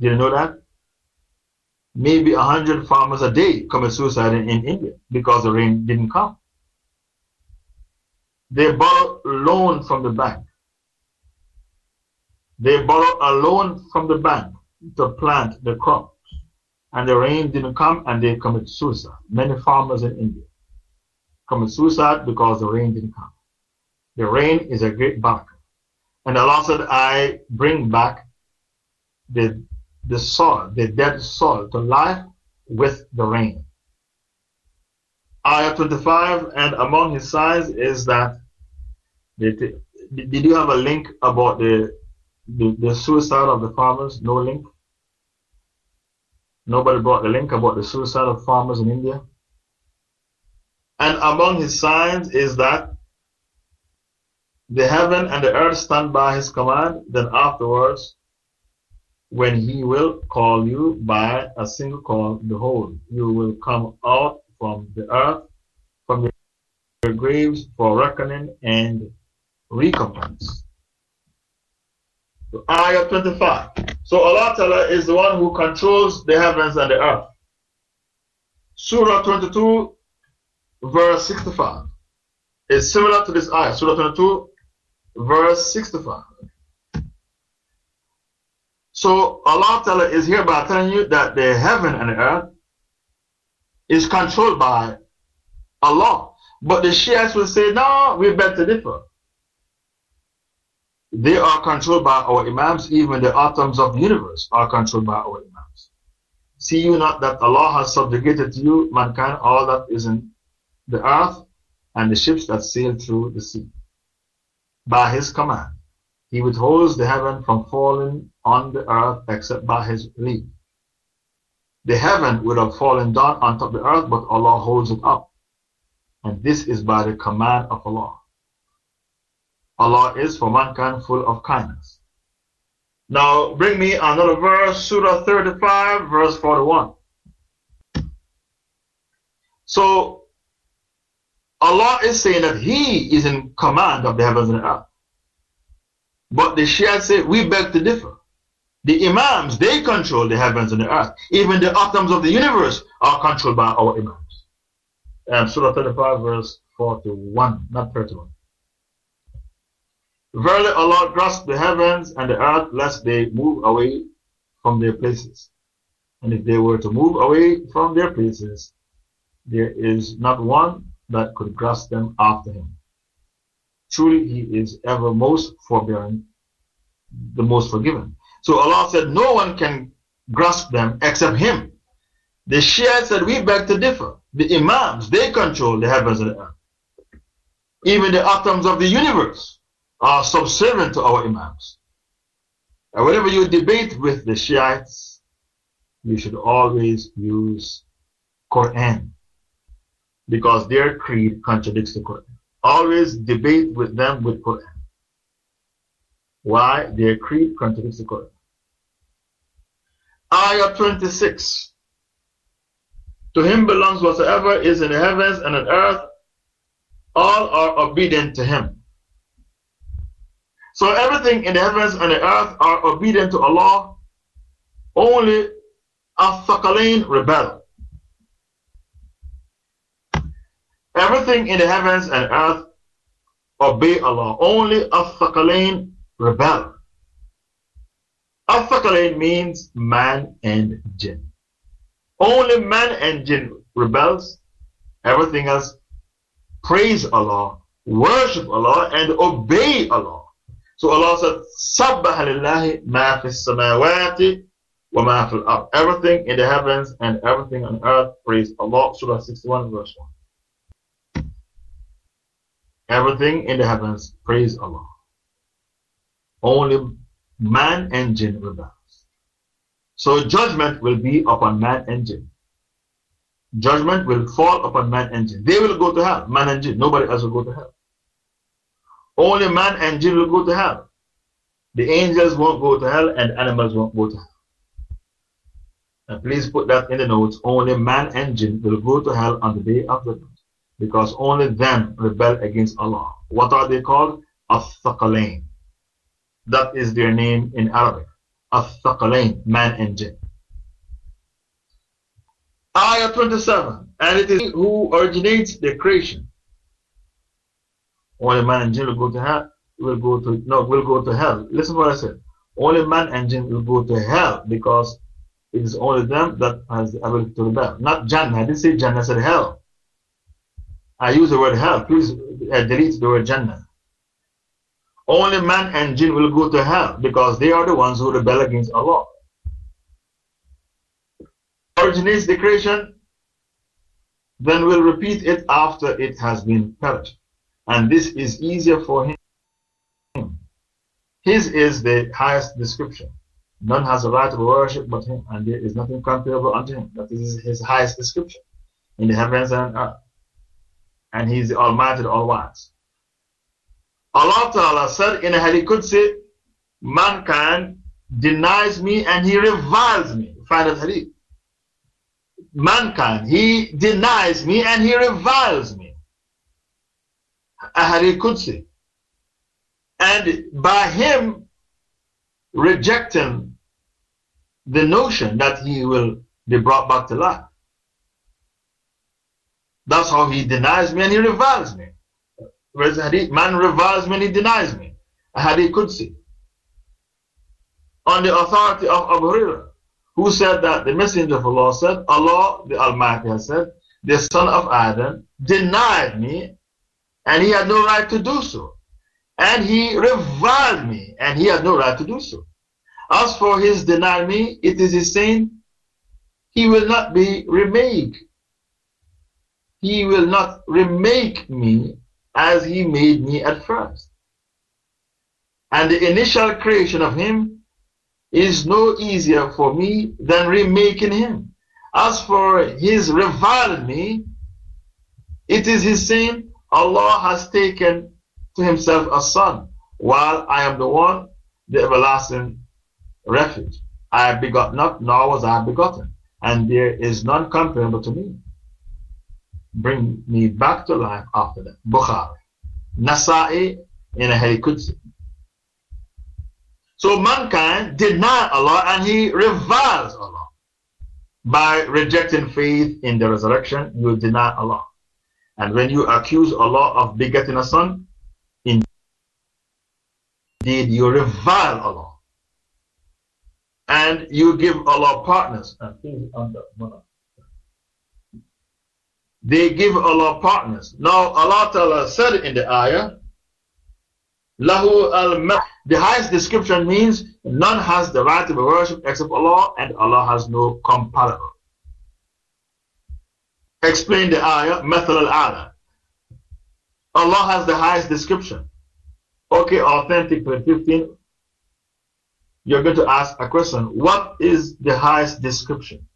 Did you know that? Maybe a hundred farmers a day commit suicide in, in India because the rain didn't come. They borrow loan from the bank. They borrow a loan from the bank to plant the crops. And the rain didn't come and they commit suicide. Many farmers in India commit suicide because the rain didn't come. The rain is a great barakah. And Allah said, I bring back the, the soil, the dead soil to life with the rain. Ayah 25, and among his signs is that, did you have a link about the, the, the suicide of the farmers? No link? Nobody brought the link about the suicide of farmers in India? And among his signs is that the heaven and the earth stand by his command, then afterwards, when he will call you by a single call, behold, you will come out from the earth, from your graves for reckoning and recompense. Ayah 25. So Allah Ta'ala is the one who controls the heavens and the earth. Surah 22, verse 65 is similar to this ayah. Surah 22, verse 65. So Allah Ta'ala is hereby telling you that the heaven and the earth is controlled by Allah. But the Shiites will say, no, we beg to differ. They are controlled by our Imams, even the atoms of the universe are controlled by our Imams. See you not that Allah has subjugated to you, mankind, all that is in the earth and the ships that sail through the sea by his command. He withholds the heaven from falling on the earth except by his leave. The heaven would have fallen down on top of the earth, but Allah holds it up. And this is by the command of Allah. Allah is for mankind full of kindness. Now bring me another verse, Surah 35, verse 41. So Allah is saying that He is in command of the heavens and the earth. But the Shia say, we beg to differ. The Imams, they control the heavens and the earth. Even the atoms of the universe are controlled by our Imams. Um, Surah 35, verse 41, not 31. Verily Allah grasped the heavens and the earth lest they move away from their places. And if they were to move away from their places, there is not one that could grasp them after him. Truly, He is ever most forbearing, the most forgiving. So Allah said, No one can grasp them except Him. The Shia said, We beg to differ. The Imams, they control the heavens and the earth. Even the atoms of the universe are subservient to our Imams. And whenever you debate with the Shiites, you should always use Quran because their creed contradicts the Quran. Always debate with them with Quran. Why? Their creed contradicts the Quran. Ayah 26. To him belongs whatsoever is in the heavens and on earth. All are obedient to him. So everything in the heavens and the earth are obedient to Allah. Only Al-Thaqalain rebel. Everything in the heavens and earth obey Allah. Only Al-Thaqalain rebel. Al-Thaqalain means man and jinn. Only man and jinn rebels. Everything else praise Allah, worship Allah, and obey Allah. So Allah said, Sabbaha lillahi ma wa ma fil. Everything in the heavens and everything on earth, praise Allah. Surah 61, verse 1. Everything in the heavens, praise Allah. Only man and jinn rebels. So judgment will be upon man and jinn. Judgment will fall upon man and jinn. They will go to hell, man and jinn. Nobody else will go to hell. Only man and jinn will go to hell. The angels won't go to hell and animals won't go to hell. And please put that in the notes. Only man and jinn will go to hell on the day of judgment because only them rebel against Allah. What are they called? Al-Thaqalain. That is their name in Arabic. Al-Thaqalain, man and jinn. Ayah 27. And it is who originates the creation. Only man and jinn will go to hell. Will go to no, will go to hell. Listen what I said. Only man and jinn will go to hell because It is only them that has the ability to rebel. Not Jannah. I didn't say Jannah, I said hell. I use the word hell. Please uh, delete the word Jannah. Only man and jinn will go to hell because they are the ones who rebel against Allah. Originates the creation, then will repeat it after it has been perished. And this is easier for him. His is the highest description. None has a right to worship but him, and there is nothing comparable unto him. That is his highest description in the heavens and earth. And he is the Almighty, the All Wise. Allah Ta'ala said in a Hadith Qudsi, mankind denies me and he reviles me. Find that Hadith. Mankind, he denies me and he reviles me. A Hadith Qudsi. And by him rejecting the notion that he will be brought back to life. That's how he denies me and he reviles me. Whereas hadith, man reviles me and he denies me. A hadith. On the authority of Abu Hurairah, who said that the Messenger of Allah said, Allah the Almighty has said, the son of Adam denied me and he had no right to do so. And he reviled me and he had no right to do so. As for his denying me, it is his sin. he will not be remade. He will not remake me as he made me at first. And the initial creation of him is no easier for me than remaking him. As for his reviling me, it is his saying, Allah has taken to himself a son, while I am the one, the everlasting refuge. I begot not, nor was I begotten, and there is none comparable to me bring me back to life after that. Bukhari. Nasa'i in a Hadith So mankind deny Allah and he reviles Allah. By rejecting faith in the resurrection, you deny Allah. And when you accuse Allah of begetting a son, indeed you revile Allah. And you give Allah partners. They give Allah partners. Now Allah Ta'ala said in the ayah, Lahu al The highest description means none has the right to be worshipped except Allah and Allah has no comparable. Explain the ayah, Mathal al-Ala. Allah has the highest description. Okay, authentic 15. You're going to ask a question. What is the highest description?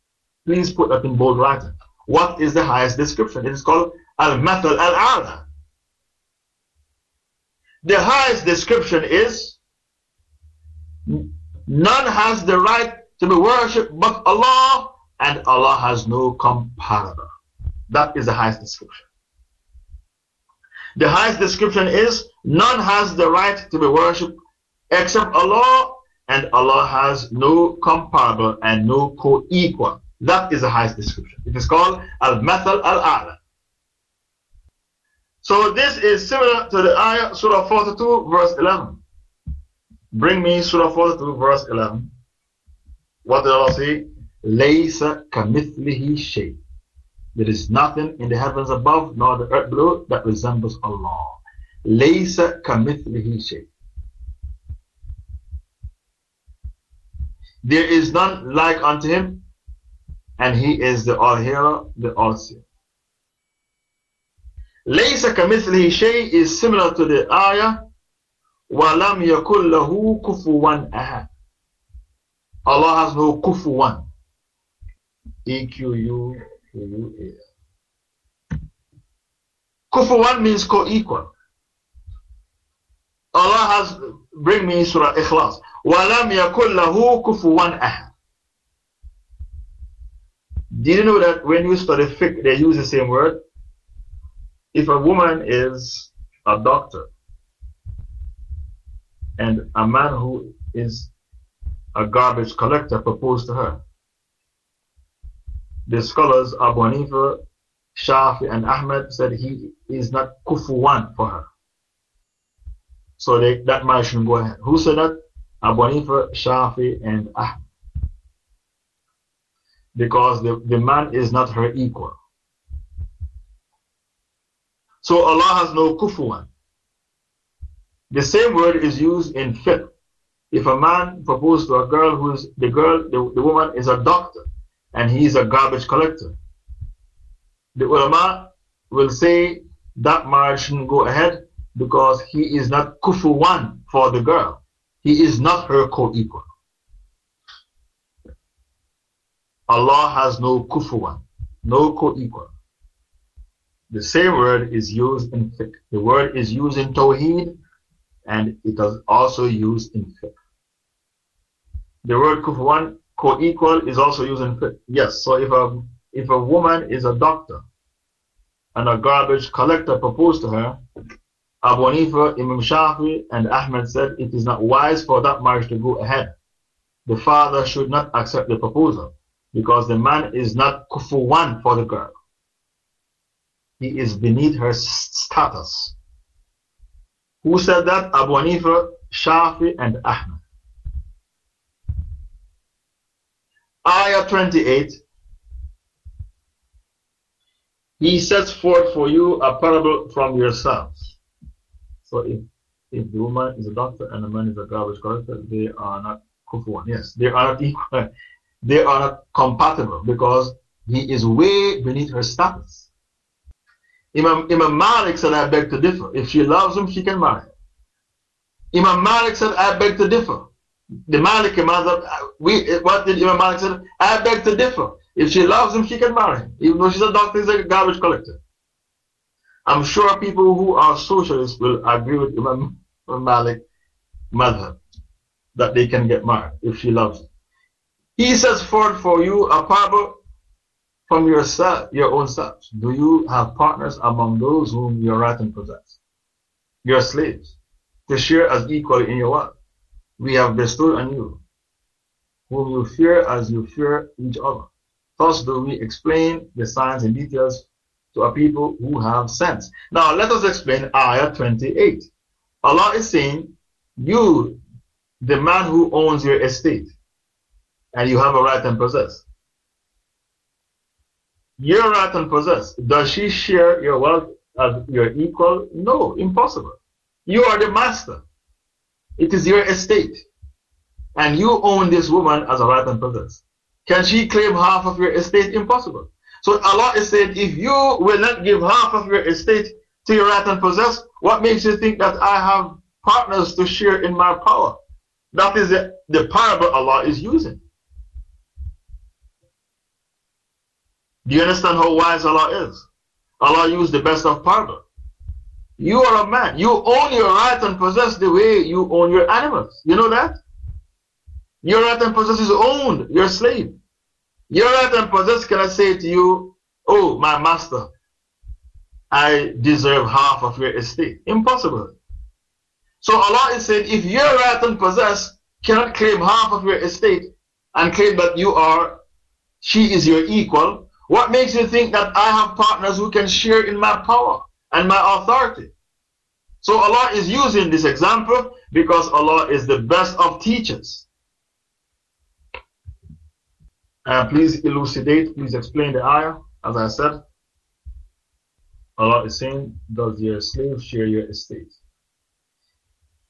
Please put that in bold writing. What is the highest description? It is called Al-Mathal Al-A'la. The highest description is none has the right to be worshipped but Allah and Allah has no comparable. That is the highest description. The highest description is none has the right to be worshipped except Allah and Allah has no comparable and no co-equal. That is the highest description. It is called Al-Mathal Al-A'la. So this is similar to the ayah, Surah 42, verse 11. Bring me Surah 42, verse 11. What did Allah say? Laysa kamithlihi shay. There is nothing in the heavens above nor the earth below that resembles Allah. Laysa kamithlihi shay. There is none like unto him and He is the All-Hearer, the All-Seer. ليس كمثله شيء is similar to the ayah وَلَمْ يَكُلْ لَهُ كُفُوًا أَحَدٍ Allah has no kufuwan. E-Q-U-Q-U-A. Kufuwan means co-equal. Allah has, bring me Surah Ikhlas. وَلَمْ يَكُلْ لَهُ كُفُوًا أَحَدٍ did you know that when you study fiqh, they use the same word? If a woman is a doctor and a man who is a garbage collector proposed to her, the scholars Abu Hanifa, Shafi, and Ahmed said he is not kufuwan for her. So they, that man shouldn't go ahead. Who said that? Abu Hanifa, Shafi, and Ahmed. because the, the man is not her equal. So Allah has no kufuwan. The same word is used in fiqh. If a man proposes to a girl who is the girl, the, the woman is a doctor and he is a garbage collector, the ulama will say that marriage shouldn't go ahead because he is not kufuwan for the girl. He is not her co-equal. Allah has no kufuwan, no co-equal. The same word is used in fiqh. The word is used in tawheed and it is also used in fiqh. The word kufuwan, co-equal, is also used in. Yes, so if a, if a woman is a doctor and a garbage collector proposed to her, Abu Hanifa, Imam Shafi, and Ahmed said it is not wise for that marriage to go ahead. The father should not accept the proposal because the man is not kufuwan for the girl. He is beneath her status. Who said that? Abu Hanifa, Shafi, and Ahmed. Ayah 28 He sets forth for you a parable from yourselves. So if, if the woman is a doctor and the man is a garbage collector, they are not kufuwan. Yes, they are not equal they are not compatible because he is way beneath her status. Imam, Imam Malik said, I beg to differ. If she loves him, she can marry him. Imam Malik said, I beg to differ. The Malik Imam, uh, we, uh, what did Imam Malik say? I beg to differ. If she loves him, she can marry him. Even though she's a doctor, he's a garbage collector. I'm sure people who are socialists will agree with Imam Malik Madhab that they can get married if she loves him. He says for you a parable from yourself, your own selves. Do you have partners among those whom you right and possess? Your slaves, to share as equally in your wealth. We have bestowed on you, whom you fear as you fear each other. Thus do we explain the signs and details to a people who have sense. Now let us explain Ayah 28. Allah is saying, you, the man who owns your estate, and you have a right and possess. Your right and possess. Does she share your wealth as your equal? No, impossible. You are the master. It is your estate. And you own this woman as a right and possess. Can she claim half of your estate? Impossible. So Allah is saying, if you will not give half of your estate to your right and possess, what makes you think that I have partners to share in my power? That is the, the parable Allah is using. Do you understand how wise Allah is? Allah used the best of pardon. You are a man. You own your right and possess the way you own your animals. You know that? Your right and possess is owned. You're a slave. Your right and possess cannot say to you, Oh, my master, I deserve half of your estate. Impossible. So Allah is saying, if your right and possess cannot claim half of your estate and claim that you are, she is your equal, what makes you think that I have partners who can share in my power and my authority? So Allah is using this example because Allah is the best of teachers. And please elucidate, please explain the ayah. As I said, Allah is saying, Does your slave share your estate?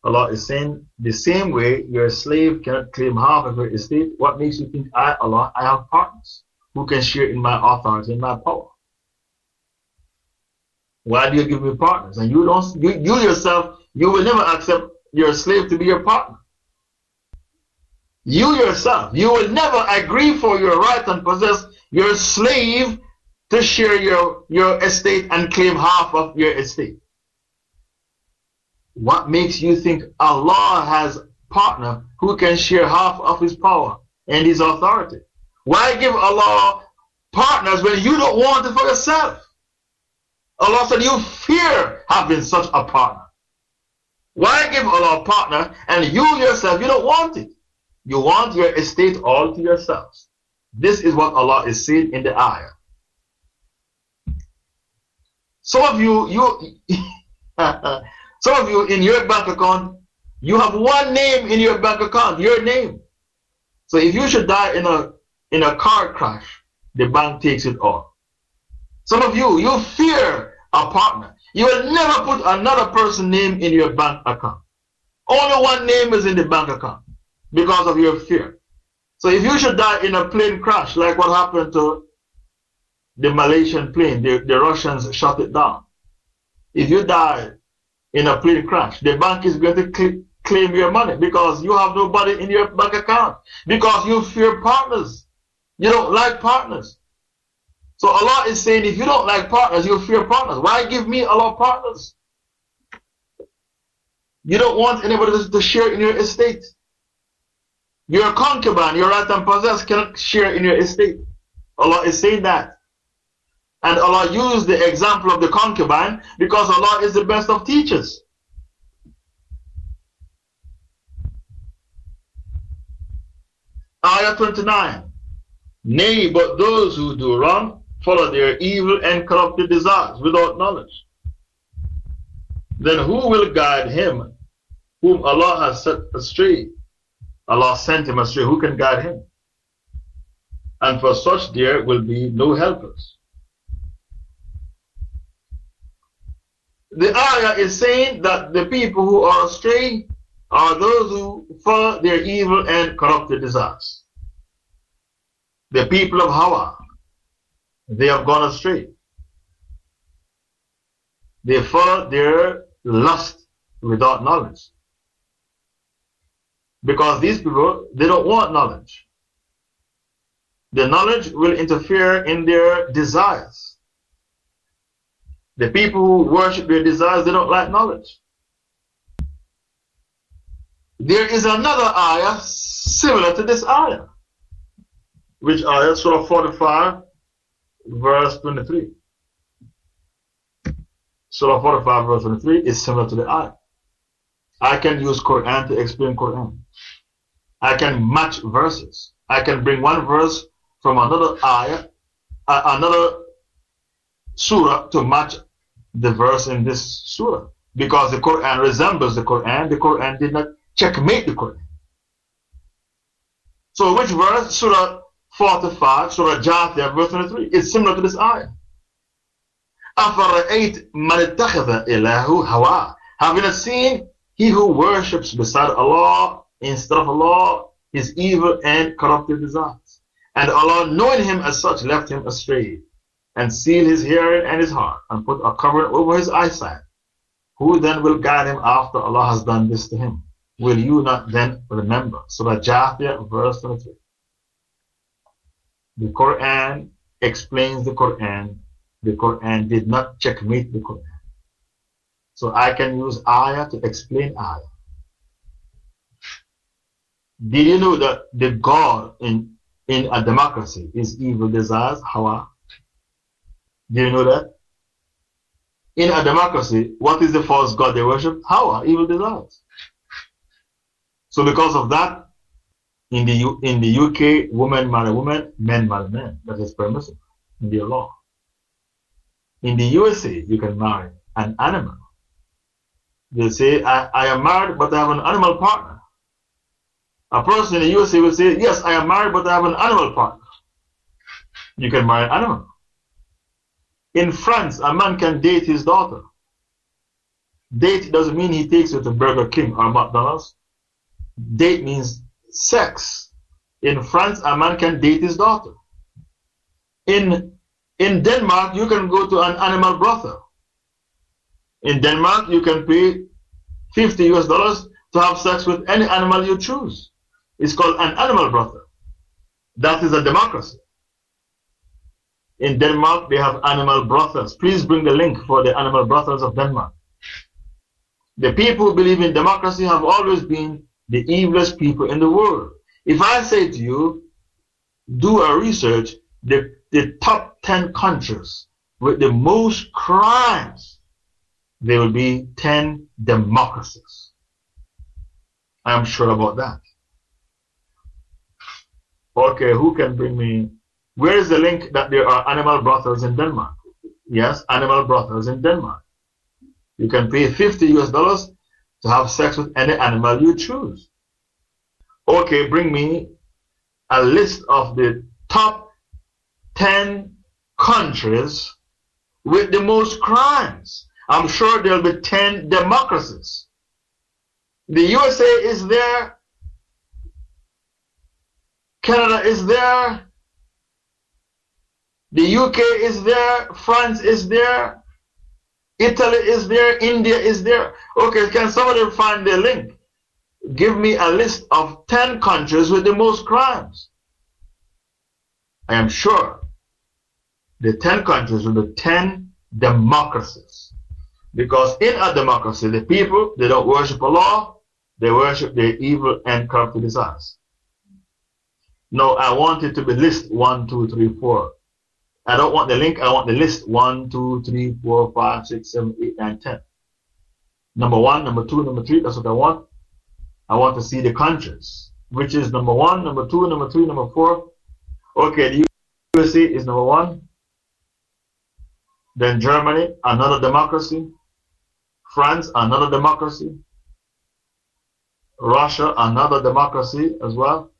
Allah is saying, the same way your slave cannot claim half of your estate, what makes you think I, Allah, I have partners? who can share in my authority and my power. Why do you give me partners? And you don't, you, you yourself, you will never accept your slave to be your partner. You yourself, you will never agree for your right and possess your slave to share your, your estate and claim half of your estate. What makes you think Allah has partner who can share half of his power and his authority? Why give Allah partners when you don't want it for yourself? Allah said, You fear having such a partner. Why give Allah a partner and you yourself, you don't want it? You want your estate all to yourselves. This is what Allah is saying in the ayah. Some of you, you, some of you in your bank account, you have one name in your bank account, your name. So if you should die in a in a car crash, the bank takes it all. Some of you, you fear a partner. You will never put another person's name in your bank account. Only one name is in the bank account because of your fear. So if you should die in a plane crash, like what happened to the Malaysian plane, the, the Russians shot it down. If you die in a plane crash, the bank is going to cl claim your money because you have nobody in your bank account because you fear partners. You don't like partners. So Allah is saying, if you don't like partners, you'll fear partners. Why give me Allah partners? You don't want anybody to share in your estate. You're a concubine, you're right and possessed, cannot share in your estate. Allah is saying that. And Allah used the example of the concubine because Allah is the best of teachers. Ayah 29. Nay, but those who do wrong follow their evil and corrupted desires without knowledge. Then who will guide him whom Allah has set astray? Allah sent him astray. Who can guide him? And for such there will be no helpers. The ayah is saying that the people who are astray are those who follow their evil and corrupted desires. The people of Hawa, they have gone astray. They follow their lust without knowledge. Because these people, they don't want knowledge. The knowledge will interfere in their desires. The people who worship their desires, they don't like knowledge. There is another ayah similar to this ayah. Which ayah? Surah 45, verse 23. Surah 45, verse 23 is similar to the ayah. I can use Quran to explain Quran. I can match verses. I can bring one verse from another ayah, uh, another surah to match the verse in this surah. Because the Quran resembles the Quran, the Quran did not checkmate the Quran. So which verse? Surah 45, Surah Jathiyah, verse 23. It's similar to this ayah. أَفَرَأَيْتْ مَنِ اتَّخَذَ إِلَهُ هَوَىٰ Have you not seen he who worships beside Allah instead of Allah his evil and corrupted desires? And Allah, knowing him as such, left him astray and sealed his hearing and his heart and put a covering over his eyesight. Who then will guide him after Allah has done this to him? Will you not then remember? Surah Jathiyah, verse 23. The Quran explains the Quran. The Quran did not checkmate the Quran. So I can use ayah to explain ayah. Did you know that the God in, in a democracy is evil desires? Hawa? Did you know that? In a democracy, what is the false God they worship? Hawa, evil desires. So because of that, in the, U, in the UK, women marry women, men marry men. That is permissible in the law. In the USA, you can marry an animal. They say, I, I am married, but I have an animal partner. A person in the USA will say, Yes, I am married, but I have an animal partner. You can marry an animal. In France, a man can date his daughter. Date doesn't mean he takes her to Burger King or McDonald's. Date means sex. In France, a man can date his daughter. In, in Denmark, you can go to an animal brothel. In Denmark, you can pay 50 US dollars to have sex with any animal you choose. It's called an animal brothel. That is a democracy. In Denmark, they have animal brothels. Please bring the link for the animal brothels of Denmark. The people who believe in democracy have always been the evilest people in the world. If I say to you, do a research, the, the top 10 countries with the most crimes, there will be 10 democracies. I'm sure about that. Okay, who can bring me? Where is the link that there are animal brothels in Denmark? Yes, animal brothels in Denmark. You can pay 50 US dollars to have sex with any animal you choose. Okay, bring me a list of the top 10 countries with the most crimes. I'm sure there'll be 10 democracies. The USA is there. Canada is there. The UK is there. France is there. Italy is there. India is there. Okay, can somebody find the link? Give me a list of 10 countries with the most crimes. I am sure the 10 countries will the 10 democracies. Because in a democracy, the people, they don't worship Allah, they worship their evil and corrupt desires. No, I want it to be list 1, 2, 3, 4. I don't want the link, I want the list 1, 2, 3, 4, 5, 6, 7, 8, 9, 10. Number 1, number 2, number 3, that's what I want. I want to see the countries, which is number 1, number 2, number 3, number 4. Okay, the USA is number 1. Then Germany, another democracy. France, another democracy. Russia, another democracy as well.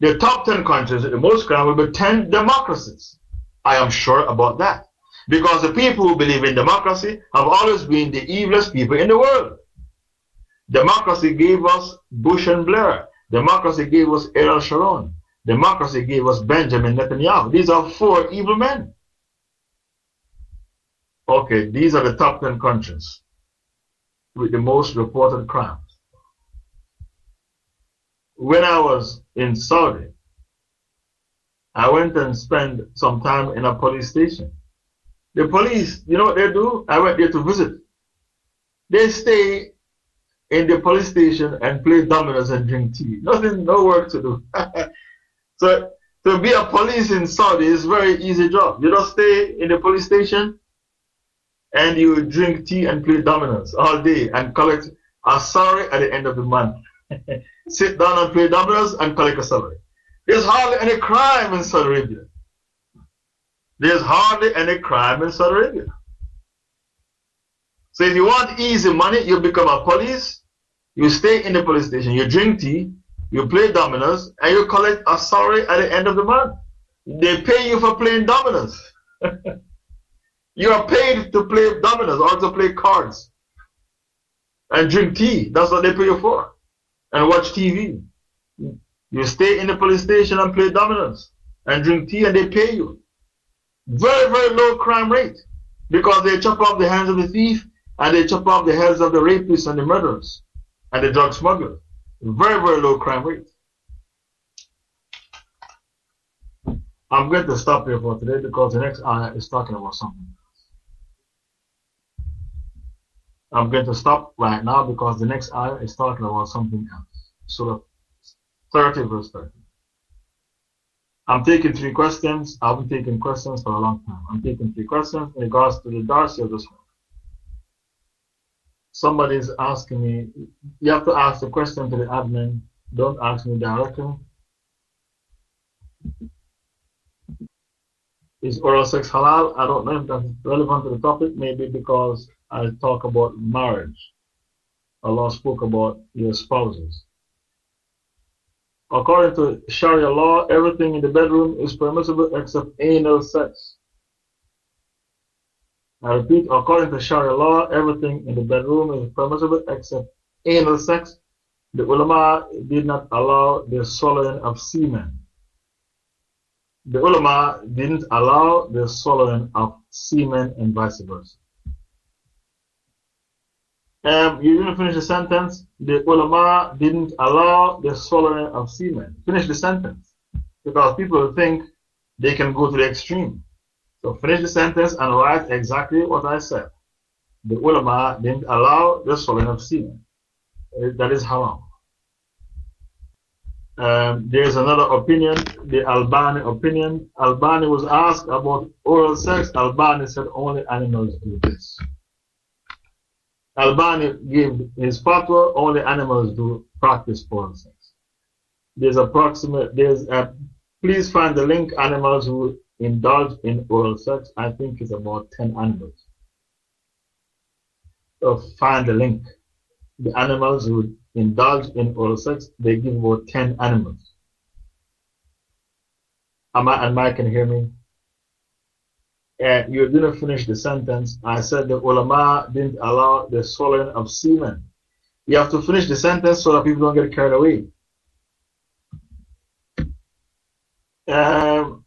The top 10 countries the most crime will be 10 democracies. I am sure about that. Because the people who believe in democracy have always been the evilest people in the world. Democracy gave us Bush and Blair. Democracy gave us Ariel Sharon. Democracy gave us Benjamin Netanyahu. These are four evil men. Okay, these are the top 10 countries with the most reported crimes. When I was in Saudi, I went and spent some time in a police station. The police, you know what they do? I went there to visit. They stay in the police station and play dominoes and drink tea. Nothing, no work to do. so, to be a police in Saudi is very easy job. You just stay in the police station and you drink tea and play dominoes all day and collect a salary at the end of the month. Sit down and play dominoes and collect a salary. There's hardly any crime in Saudi Arabia. There's hardly any crime in Saudi Arabia. So if you want easy money, you become a police, you stay in the police station, you drink tea, you play dominoes, and you collect a salary at the end of the month. They pay you for playing dominoes. You are paid to play dominoes or to play cards and drink tea. That's what they pay you for. And watch TV. You stay in the police station and play dominoes and drink tea and they pay you. Very, very low crime rate because they chop off the hands of the thief and they chop off the heads of the rapists and the murderers and the drug smugglers. Very, very low crime rate. I'm going to stop here for today because the next ayah is talking about something. I'm going to stop right now because the next ayah is talking about something else. Surah 30 verse 30. I'm taking three questions. I've been taking questions for a long time. I'm taking three questions in regards to the Darcy of this one. Somebody's asking me, you have to ask the question to the admin. Don't ask me directly. Is oral sex halal? I don't know if that's relevant to the topic, maybe because I talk about marriage. Allah spoke about your spouses. According to Sharia law, everything in the bedroom is permissible except anal sex. I repeat, according to Sharia law, everything in the bedroom is permissible except anal sex. The ulama did not allow the swallowing of semen. The ulama didn't allow the swallowing of semen and vice versa. Um, you didn't finish the sentence. The ulama didn't allow the swallowing of semen. Finish the sentence. Because people think they can go to the extreme. So finish the sentence and write exactly what I said. The ulama didn't allow the swallowing of semen. Uh, that is haram. Um, there's another opinion, the Albani opinion. Albani was asked about oral sex. Albani said only animals do this. Albani gave his fatwa, only animals do practice oral sex. There's approximate, there's a, please find the link, animals who indulge in oral sex. I think it's about 10 animals. So find the link. The animals who indulge in oral sex, they give about 10 animals. Am I, and Mike can hear me? And you didn't finish the sentence. I said the ulama didn't allow the swallowing of semen. You have to finish the sentence so that people don't get carried away. Um,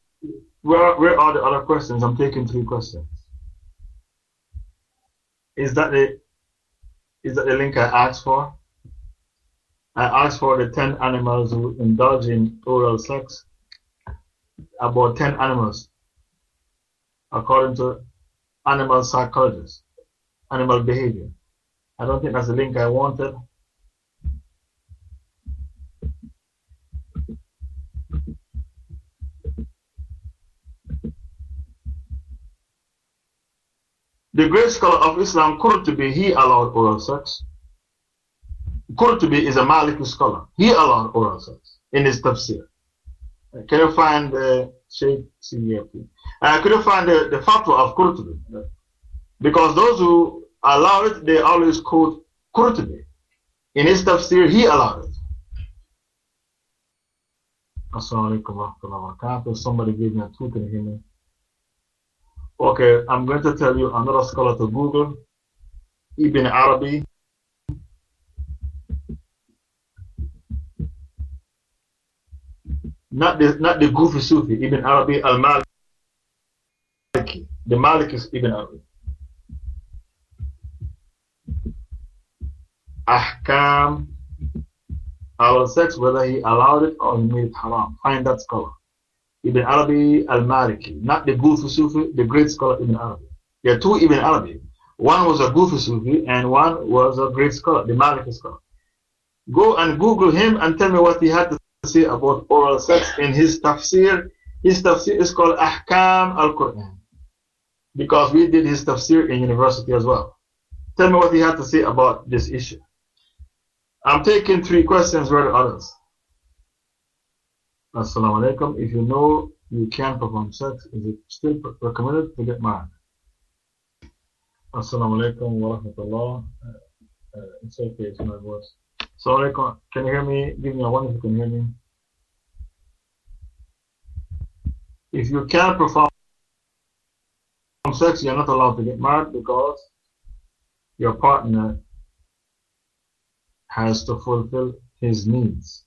where, where are the other questions? I'm taking three questions. Is that the is that the link I asked for? I asked for the 10 animals who indulge in oral sex. About 10 animals, according to animal psychologists, animal behavior. I don't think that's the link I wanted. The great scholar of Islam, Qurtubi, he allowed oral sex. Qurtubi is a Maliki scholar. He allowed oral sex in his tafsir. Can you find uh, Sheikh uh, couldn't find the, the fatwa of Qurtubi? Because those who allow it, they always quote Qurtubi. In his tafsir, he allowed it. Assalamu. Somebody gave me a tweet in here. Okay, I'm going to tell you another scholar to Google, Ibn Arabi. Not the not the goofy Sufi, Ibn Arabi al Maliki. The Malik is Ibn Arabi. Ahkam al sex, whether he allowed it or he made it haram. Find that scholar. Ibn Arabi al-Maliki, not the goofy Sufi, the great scholar Ibn Arabi. There are two Ibn Arabi. One was a goofy Sufi and one was a great scholar, the Maliki scholar. Go and Google him and tell me what he had to about oral sex in his tafsir. His tafsir is called Ahkam al-Quran. Because we did his tafsir in university as well. Tell me what he had to say about this issue. I'm taking three questions, are others? Assalamu alaikum. If you know you can perform sex, is it still recommended to get married? Assalamu alaikum wa rahmatullah. Uh, uh, it's okay, it's my voice. Alaikum. Can you hear me? Give me a one if you can hear me. If you can't perform sex, you're not allowed to get married because your partner has to fulfill his needs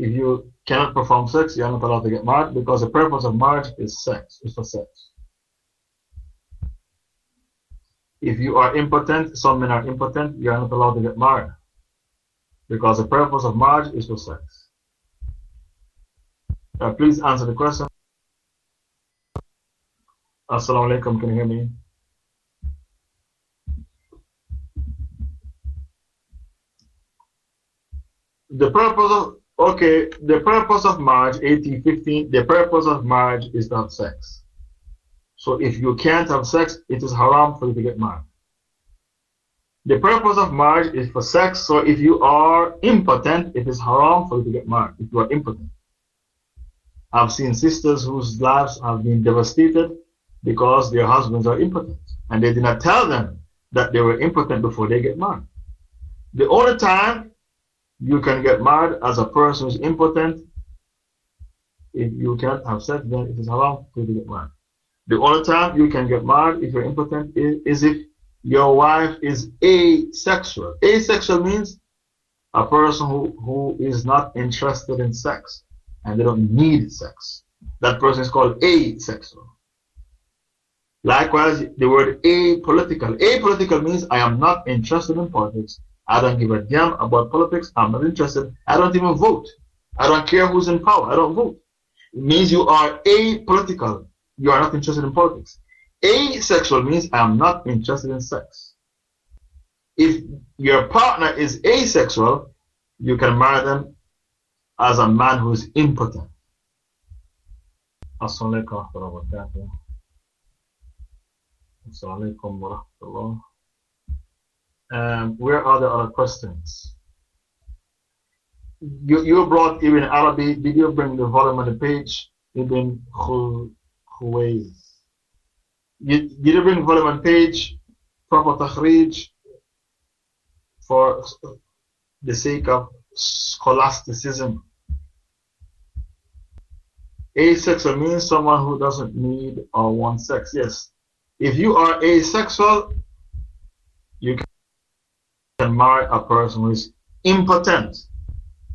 if you cannot perform sex, you are not allowed to get married because the purpose of marriage is sex, is for sex. If you are impotent, some men are impotent, you are not allowed to get married because the purpose of marriage is for sex. Uh, please answer the question. Assalamu alaikum, can you hear me? The purpose of Okay, the purpose of marriage, 1815, the purpose of marriage is not sex. So if you can't have sex, it is haram for you to get married. The purpose of marriage is for sex, so if you are impotent, it is haram for you to get married, if you are impotent. I've seen sisters whose lives have been devastated because their husbands are impotent. And they did not tell them that they were impotent before they get married. The only time you can get married as a person who's impotent. If you can't have sex, then it is haram to get married. The only time you can get married if you're impotent is, is if your wife is asexual. Asexual means a person who, who is not interested in sex and they don't need sex. That person is called asexual. Likewise, the word apolitical. Apolitical means I am not interested in politics. I don't give a damn about politics. I'm not interested. I don't even vote. I don't care who's in power. I don't vote. It means you are apolitical. You are not interested in politics. Asexual means I'm not interested in sex. If your partner is asexual, you can marry them as a man who is impotent. Um, where are the other questions? You, you brought Ibn Arabi. Did you bring the volume on the page? Ibn Khuwayz. Bring volume on page? Proper takhrij for the sake of scholasticism. Asexual means someone who doesn't need or want sex. Yes. If you are asexual, you can marry a person who is impotent.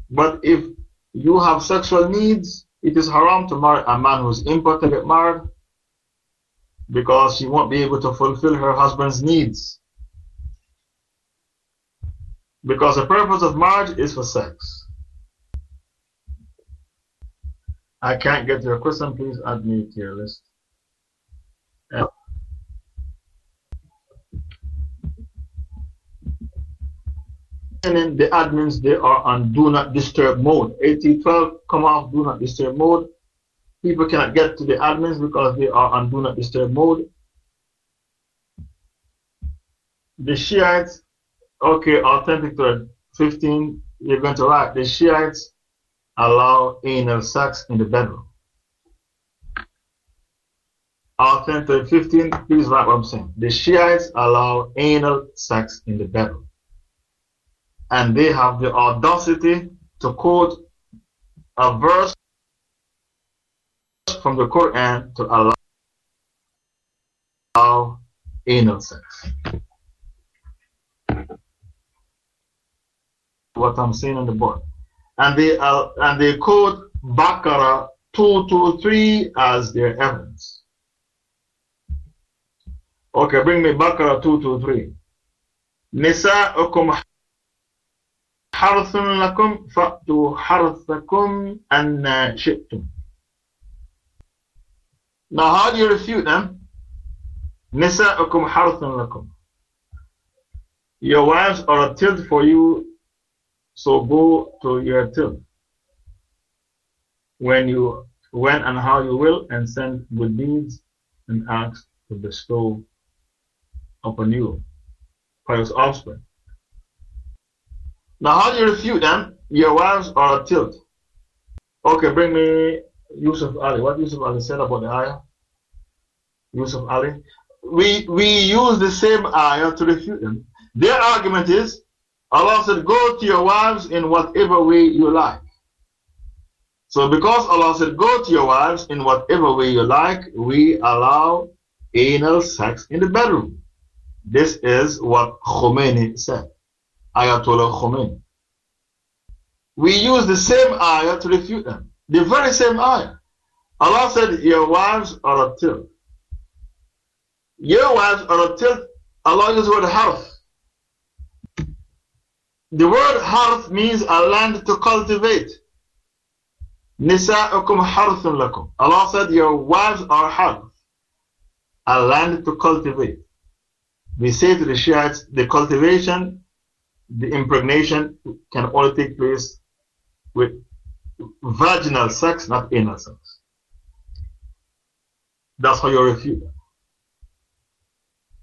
But if you have sexual needs, it is haram to marry a man who is impotent get married because she won't be able to fulfill her husband's needs. Because the purpose of marriage is for sex. I can't get your question. Please add me to your list. The admins, they are on do not disturb mode. AT12 come off do not disturb mode. People cannot get to the admins because they are on do not disturb mode. The Shiites, okay, authentic to 15, you're going to write. The Shiites allow anal sex in the bedroom. Authentic 15, please write what I'm saying. The Shiites allow anal sex in the bedroom And they have the audacity to quote a verse from the Quran to allow anal sex. What I'm saying on the board and they, uh, and they quote Baqarah 223 as their evidence. Okay, bring me Baqarah 223. نساؤكم حرث لكم فأتوا حرثكم أن شئتم. Now, how do you refute them? نساؤكم حرث لكم. Your wives are a tilt for you so go to your till when you when and how you will and send good deeds and ask to bestow upon you pious offspring. Now, how do you refute them? Your wives are a tilt. Okay, bring me Yusuf Ali. What Yusuf Ali said about the ayah? Yusuf Ali. We, we use the same ayah to refute them. Their argument is Allah said, Go to your wives in whatever way you like. So, because Allah said, Go to your wives in whatever way you like, we allow anal sex in the bedroom. This is what Khomeini said. Ayatollah Khomeini. We use the same ayah to refute them. The very same ayah. Allah said, Your wives are a tilt. Your wives are a tilt. Allah uses the word harth. The word harth means a land to cultivate. Nisa'ukum harthun lakum. Allah said, Your wives are harth, a land to cultivate. We say to the Shiites, the cultivation, the impregnation can only take place with vaginal sex, not anal sex. That's how you refute.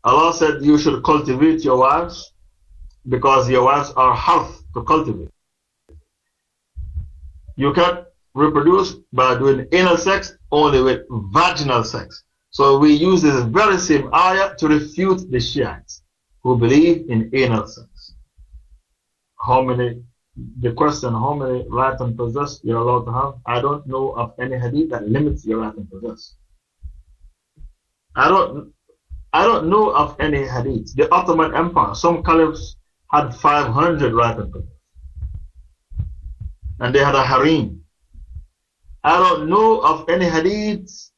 Allah said, You should cultivate your wives because your wives are health to cultivate. You can reproduce by doing anal sex only with vaginal sex. So we use this very same ayah to refute the Shiites who believe in anal sex. How many, the question, how many right and possess you're allowed to have? I don't know of any hadith that limits your right and possess. I don't, I don't know of any hadith. The Ottoman Empire, some caliphs had 500 rifles. And possess. And they had a harem. I don't know of any hadith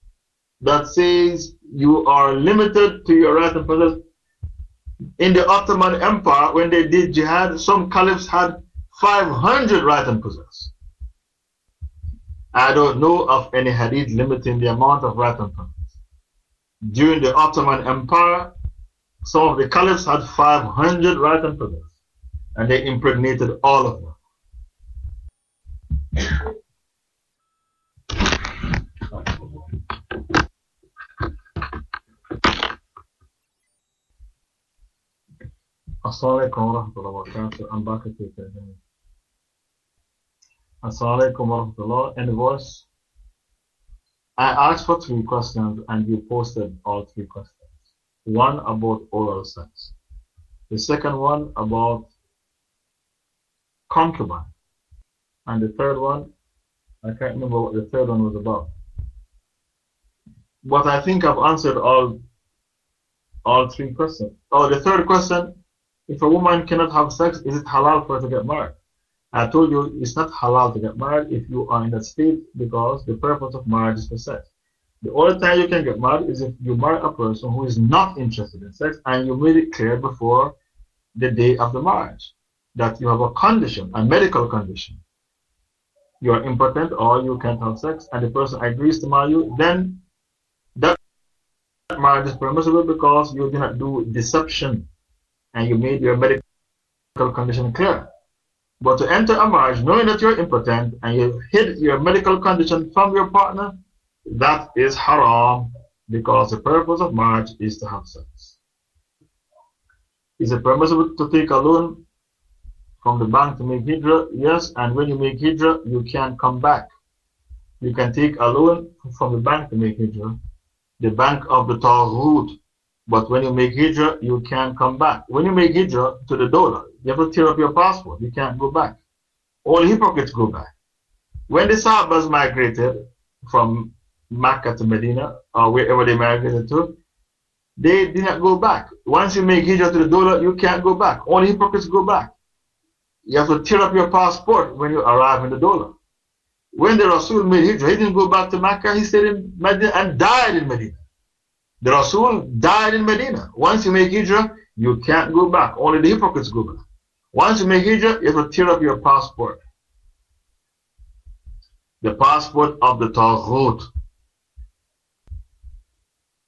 that says you are limited to your right and possess. In the Ottoman Empire, when they did jihad, some caliphs had 500 right and. I don't know of any hadith limiting the amount of right and. During the Ottoman Empire, some of the caliphs had 500 right and and they impregnated all of them. Assalamu alaikum wa. I'm back at you. Assalamu alaikum wa rahmatullah. Voice? I asked for three questions and you posted all three questions one about oral sex, the second one about concubine, and the third one, I can't remember what the third one was about. But I think I've answered all all three questions. Oh, the third question, if a woman cannot have sex, is it halal for her to get married? I told you it's not halal to get married if you are in that state because the purpose of marriage is for sex. The only time you can get married is if you marry a person who is not interested in sex and you made it clear before the day of the marriage that you have a condition, a medical condition. You are impotent or you can't have sex, and the person agrees to marry you, then that marriage is permissible because you did not do deception and you made your medical condition clear. But to enter a marriage knowing that you're impotent and you hid your medical condition from your partner, that is haram because the purpose of marriage is to have sex. Is it permissible to take a loan from the bank to make hijrah? Yes, and when you make hijrah, you can come back. You can take a loan from the bank to make hijrah, the bank of the Tawhut. But when you make hijrah, you can come back. When you make hijrah to the Dawlah, you have to tear up your passport. You can't go back. All hypocrites go back. When the Sahabas migrated from Mecca to Medina or wherever they migrated to, they did not go back. Once you make hijrah to the Dawlah, you can't go back. All hypocrites go back. You have to tear up your passport when you arrive in the Dawlah. When the Rasul made hijrah, he didn't go back to Mecca, he stayed in Medina and died in Medina. The Rasul died in Medina. Once you make hijrah, you can't go back. Only the hypocrites go back. Once you make hijrah, you have to tear up your passport. The passport of the Tawhut.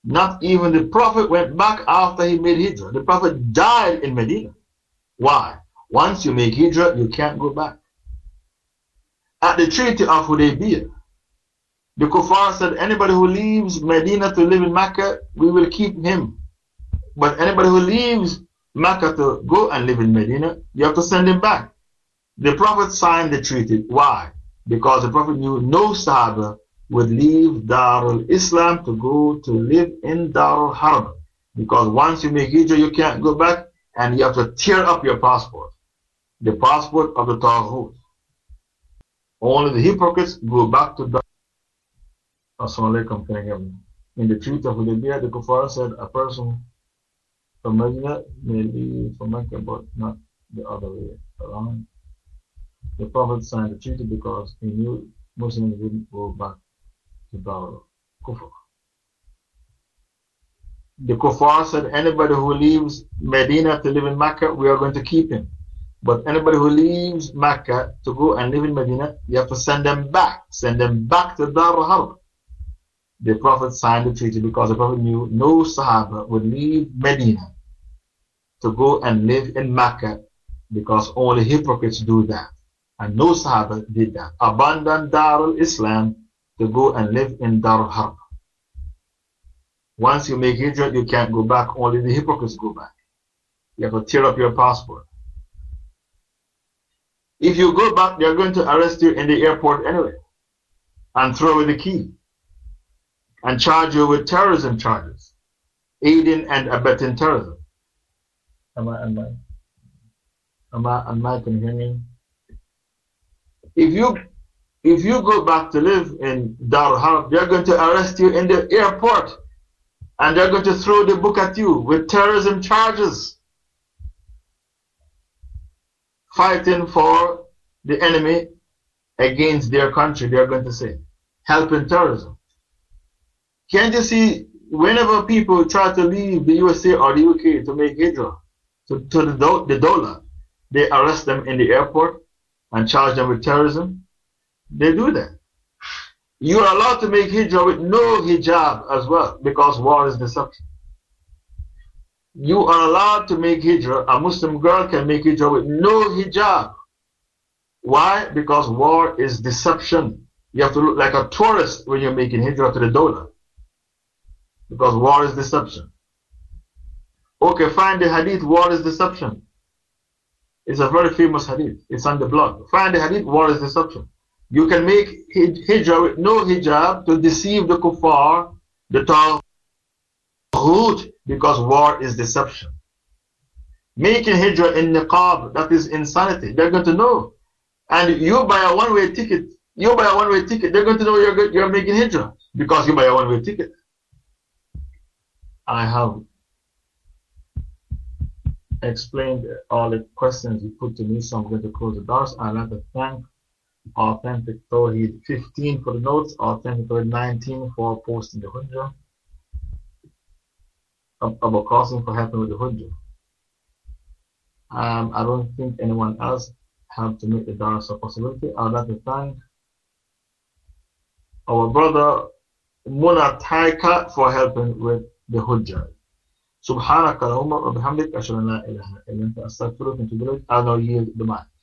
Not even the Prophet went back after he made Hijrah. The Prophet died in Medina. Why? Once you make Hijrah, you can't go back. At the Treaty of Hudaybiyah, the Kuffar said, anybody who leaves Medina to live in Mecca, we will keep him. But anybody who leaves Mecca to go and live in Medina, you have to send him back. The Prophet signed the treaty. Why? Because the Prophet knew no Sahaba would leave Darul Islam to go to live in Darul Harb. Because once you make hijrah, you can't go back and you have to tear up your passport. The passport of the Tawhut. Only the hypocrites go back to Darul Assalamu alaikum, can I hear me? In the Treaty of Hudaybiyah, the Kuffar said a person from Medina may leave from Mecca, but not the other way around. The Prophet signed the treaty because he knew Muslims wouldn't go back about kufr. The kuffar said, anybody who leaves Medina to live in Mecca, we are going to keep him. But anybody who leaves Mecca to go and live in Medina, you have to send them back. Send them back to Dar al-Harb. The Prophet signed the treaty because the Prophet knew no Sahaba would leave Medina to go and live in Mecca because only hypocrites do that. And no Sahaba did that. Abandon Dar al-Islam to go and live in Darul Harb. Once you make hijrah, you can't go back. Only the hypocrites go back. You have to tear up your passport. If you go back, they're going to arrest you in the airport anyway and throw away the key and charge you with terrorism charges, aiding and abetting terrorism. Am I, am I, am I, am I, can hear me? If you if you go back to live in Dar Harb, they're going to arrest you in the airport and they're going to throw the book at you with terrorism charges. Fighting for the enemy against their country, they're going to say. Helping terrorism. Can't you see, whenever people try to leave the USA or the UK to make hijrah to, to the, do, the Dawlah, they arrest them in the airport and charge them with terrorism they do that. You are allowed to make hijrah with no hijab as well because war is deception. You are allowed to make hijrah. A Muslim girl can make hijrah with no hijab. Why? Because war is deception. You have to look like a tourist when you're making hijrah to the Dawlah. Because war is deception. Okay, find the hadith, war is deception. It's a very famous hadith. It's on the blog. Find the hadith, war is deception. You can make hijab no hijab to deceive the kuffar, the taghut, because war is deception. Making hijrah in niqab, that is insanity. They're going to know. And you buy a one-way ticket, you buy a one-way ticket, they're going to know you're, you're making hijrah because you buy a one-way ticket. I have explained all the questions you put to me, so I'm going to close the doors. I'd like to thank Authentic Tawheed 15 for the notes, Authentic Tawheed 19 for posting the Hujjah, Abu Qasim for helping with the Hujjah. Um, I don't think anyone else helped to make the Dars a possibility. I'd like to thank our brother Muna Taika for helping with Hujjah. سبحانك اللهم وبحمدك أشهد أن لا إله إلا أنت أستغفرك وأتوب إليك. Yield the mic.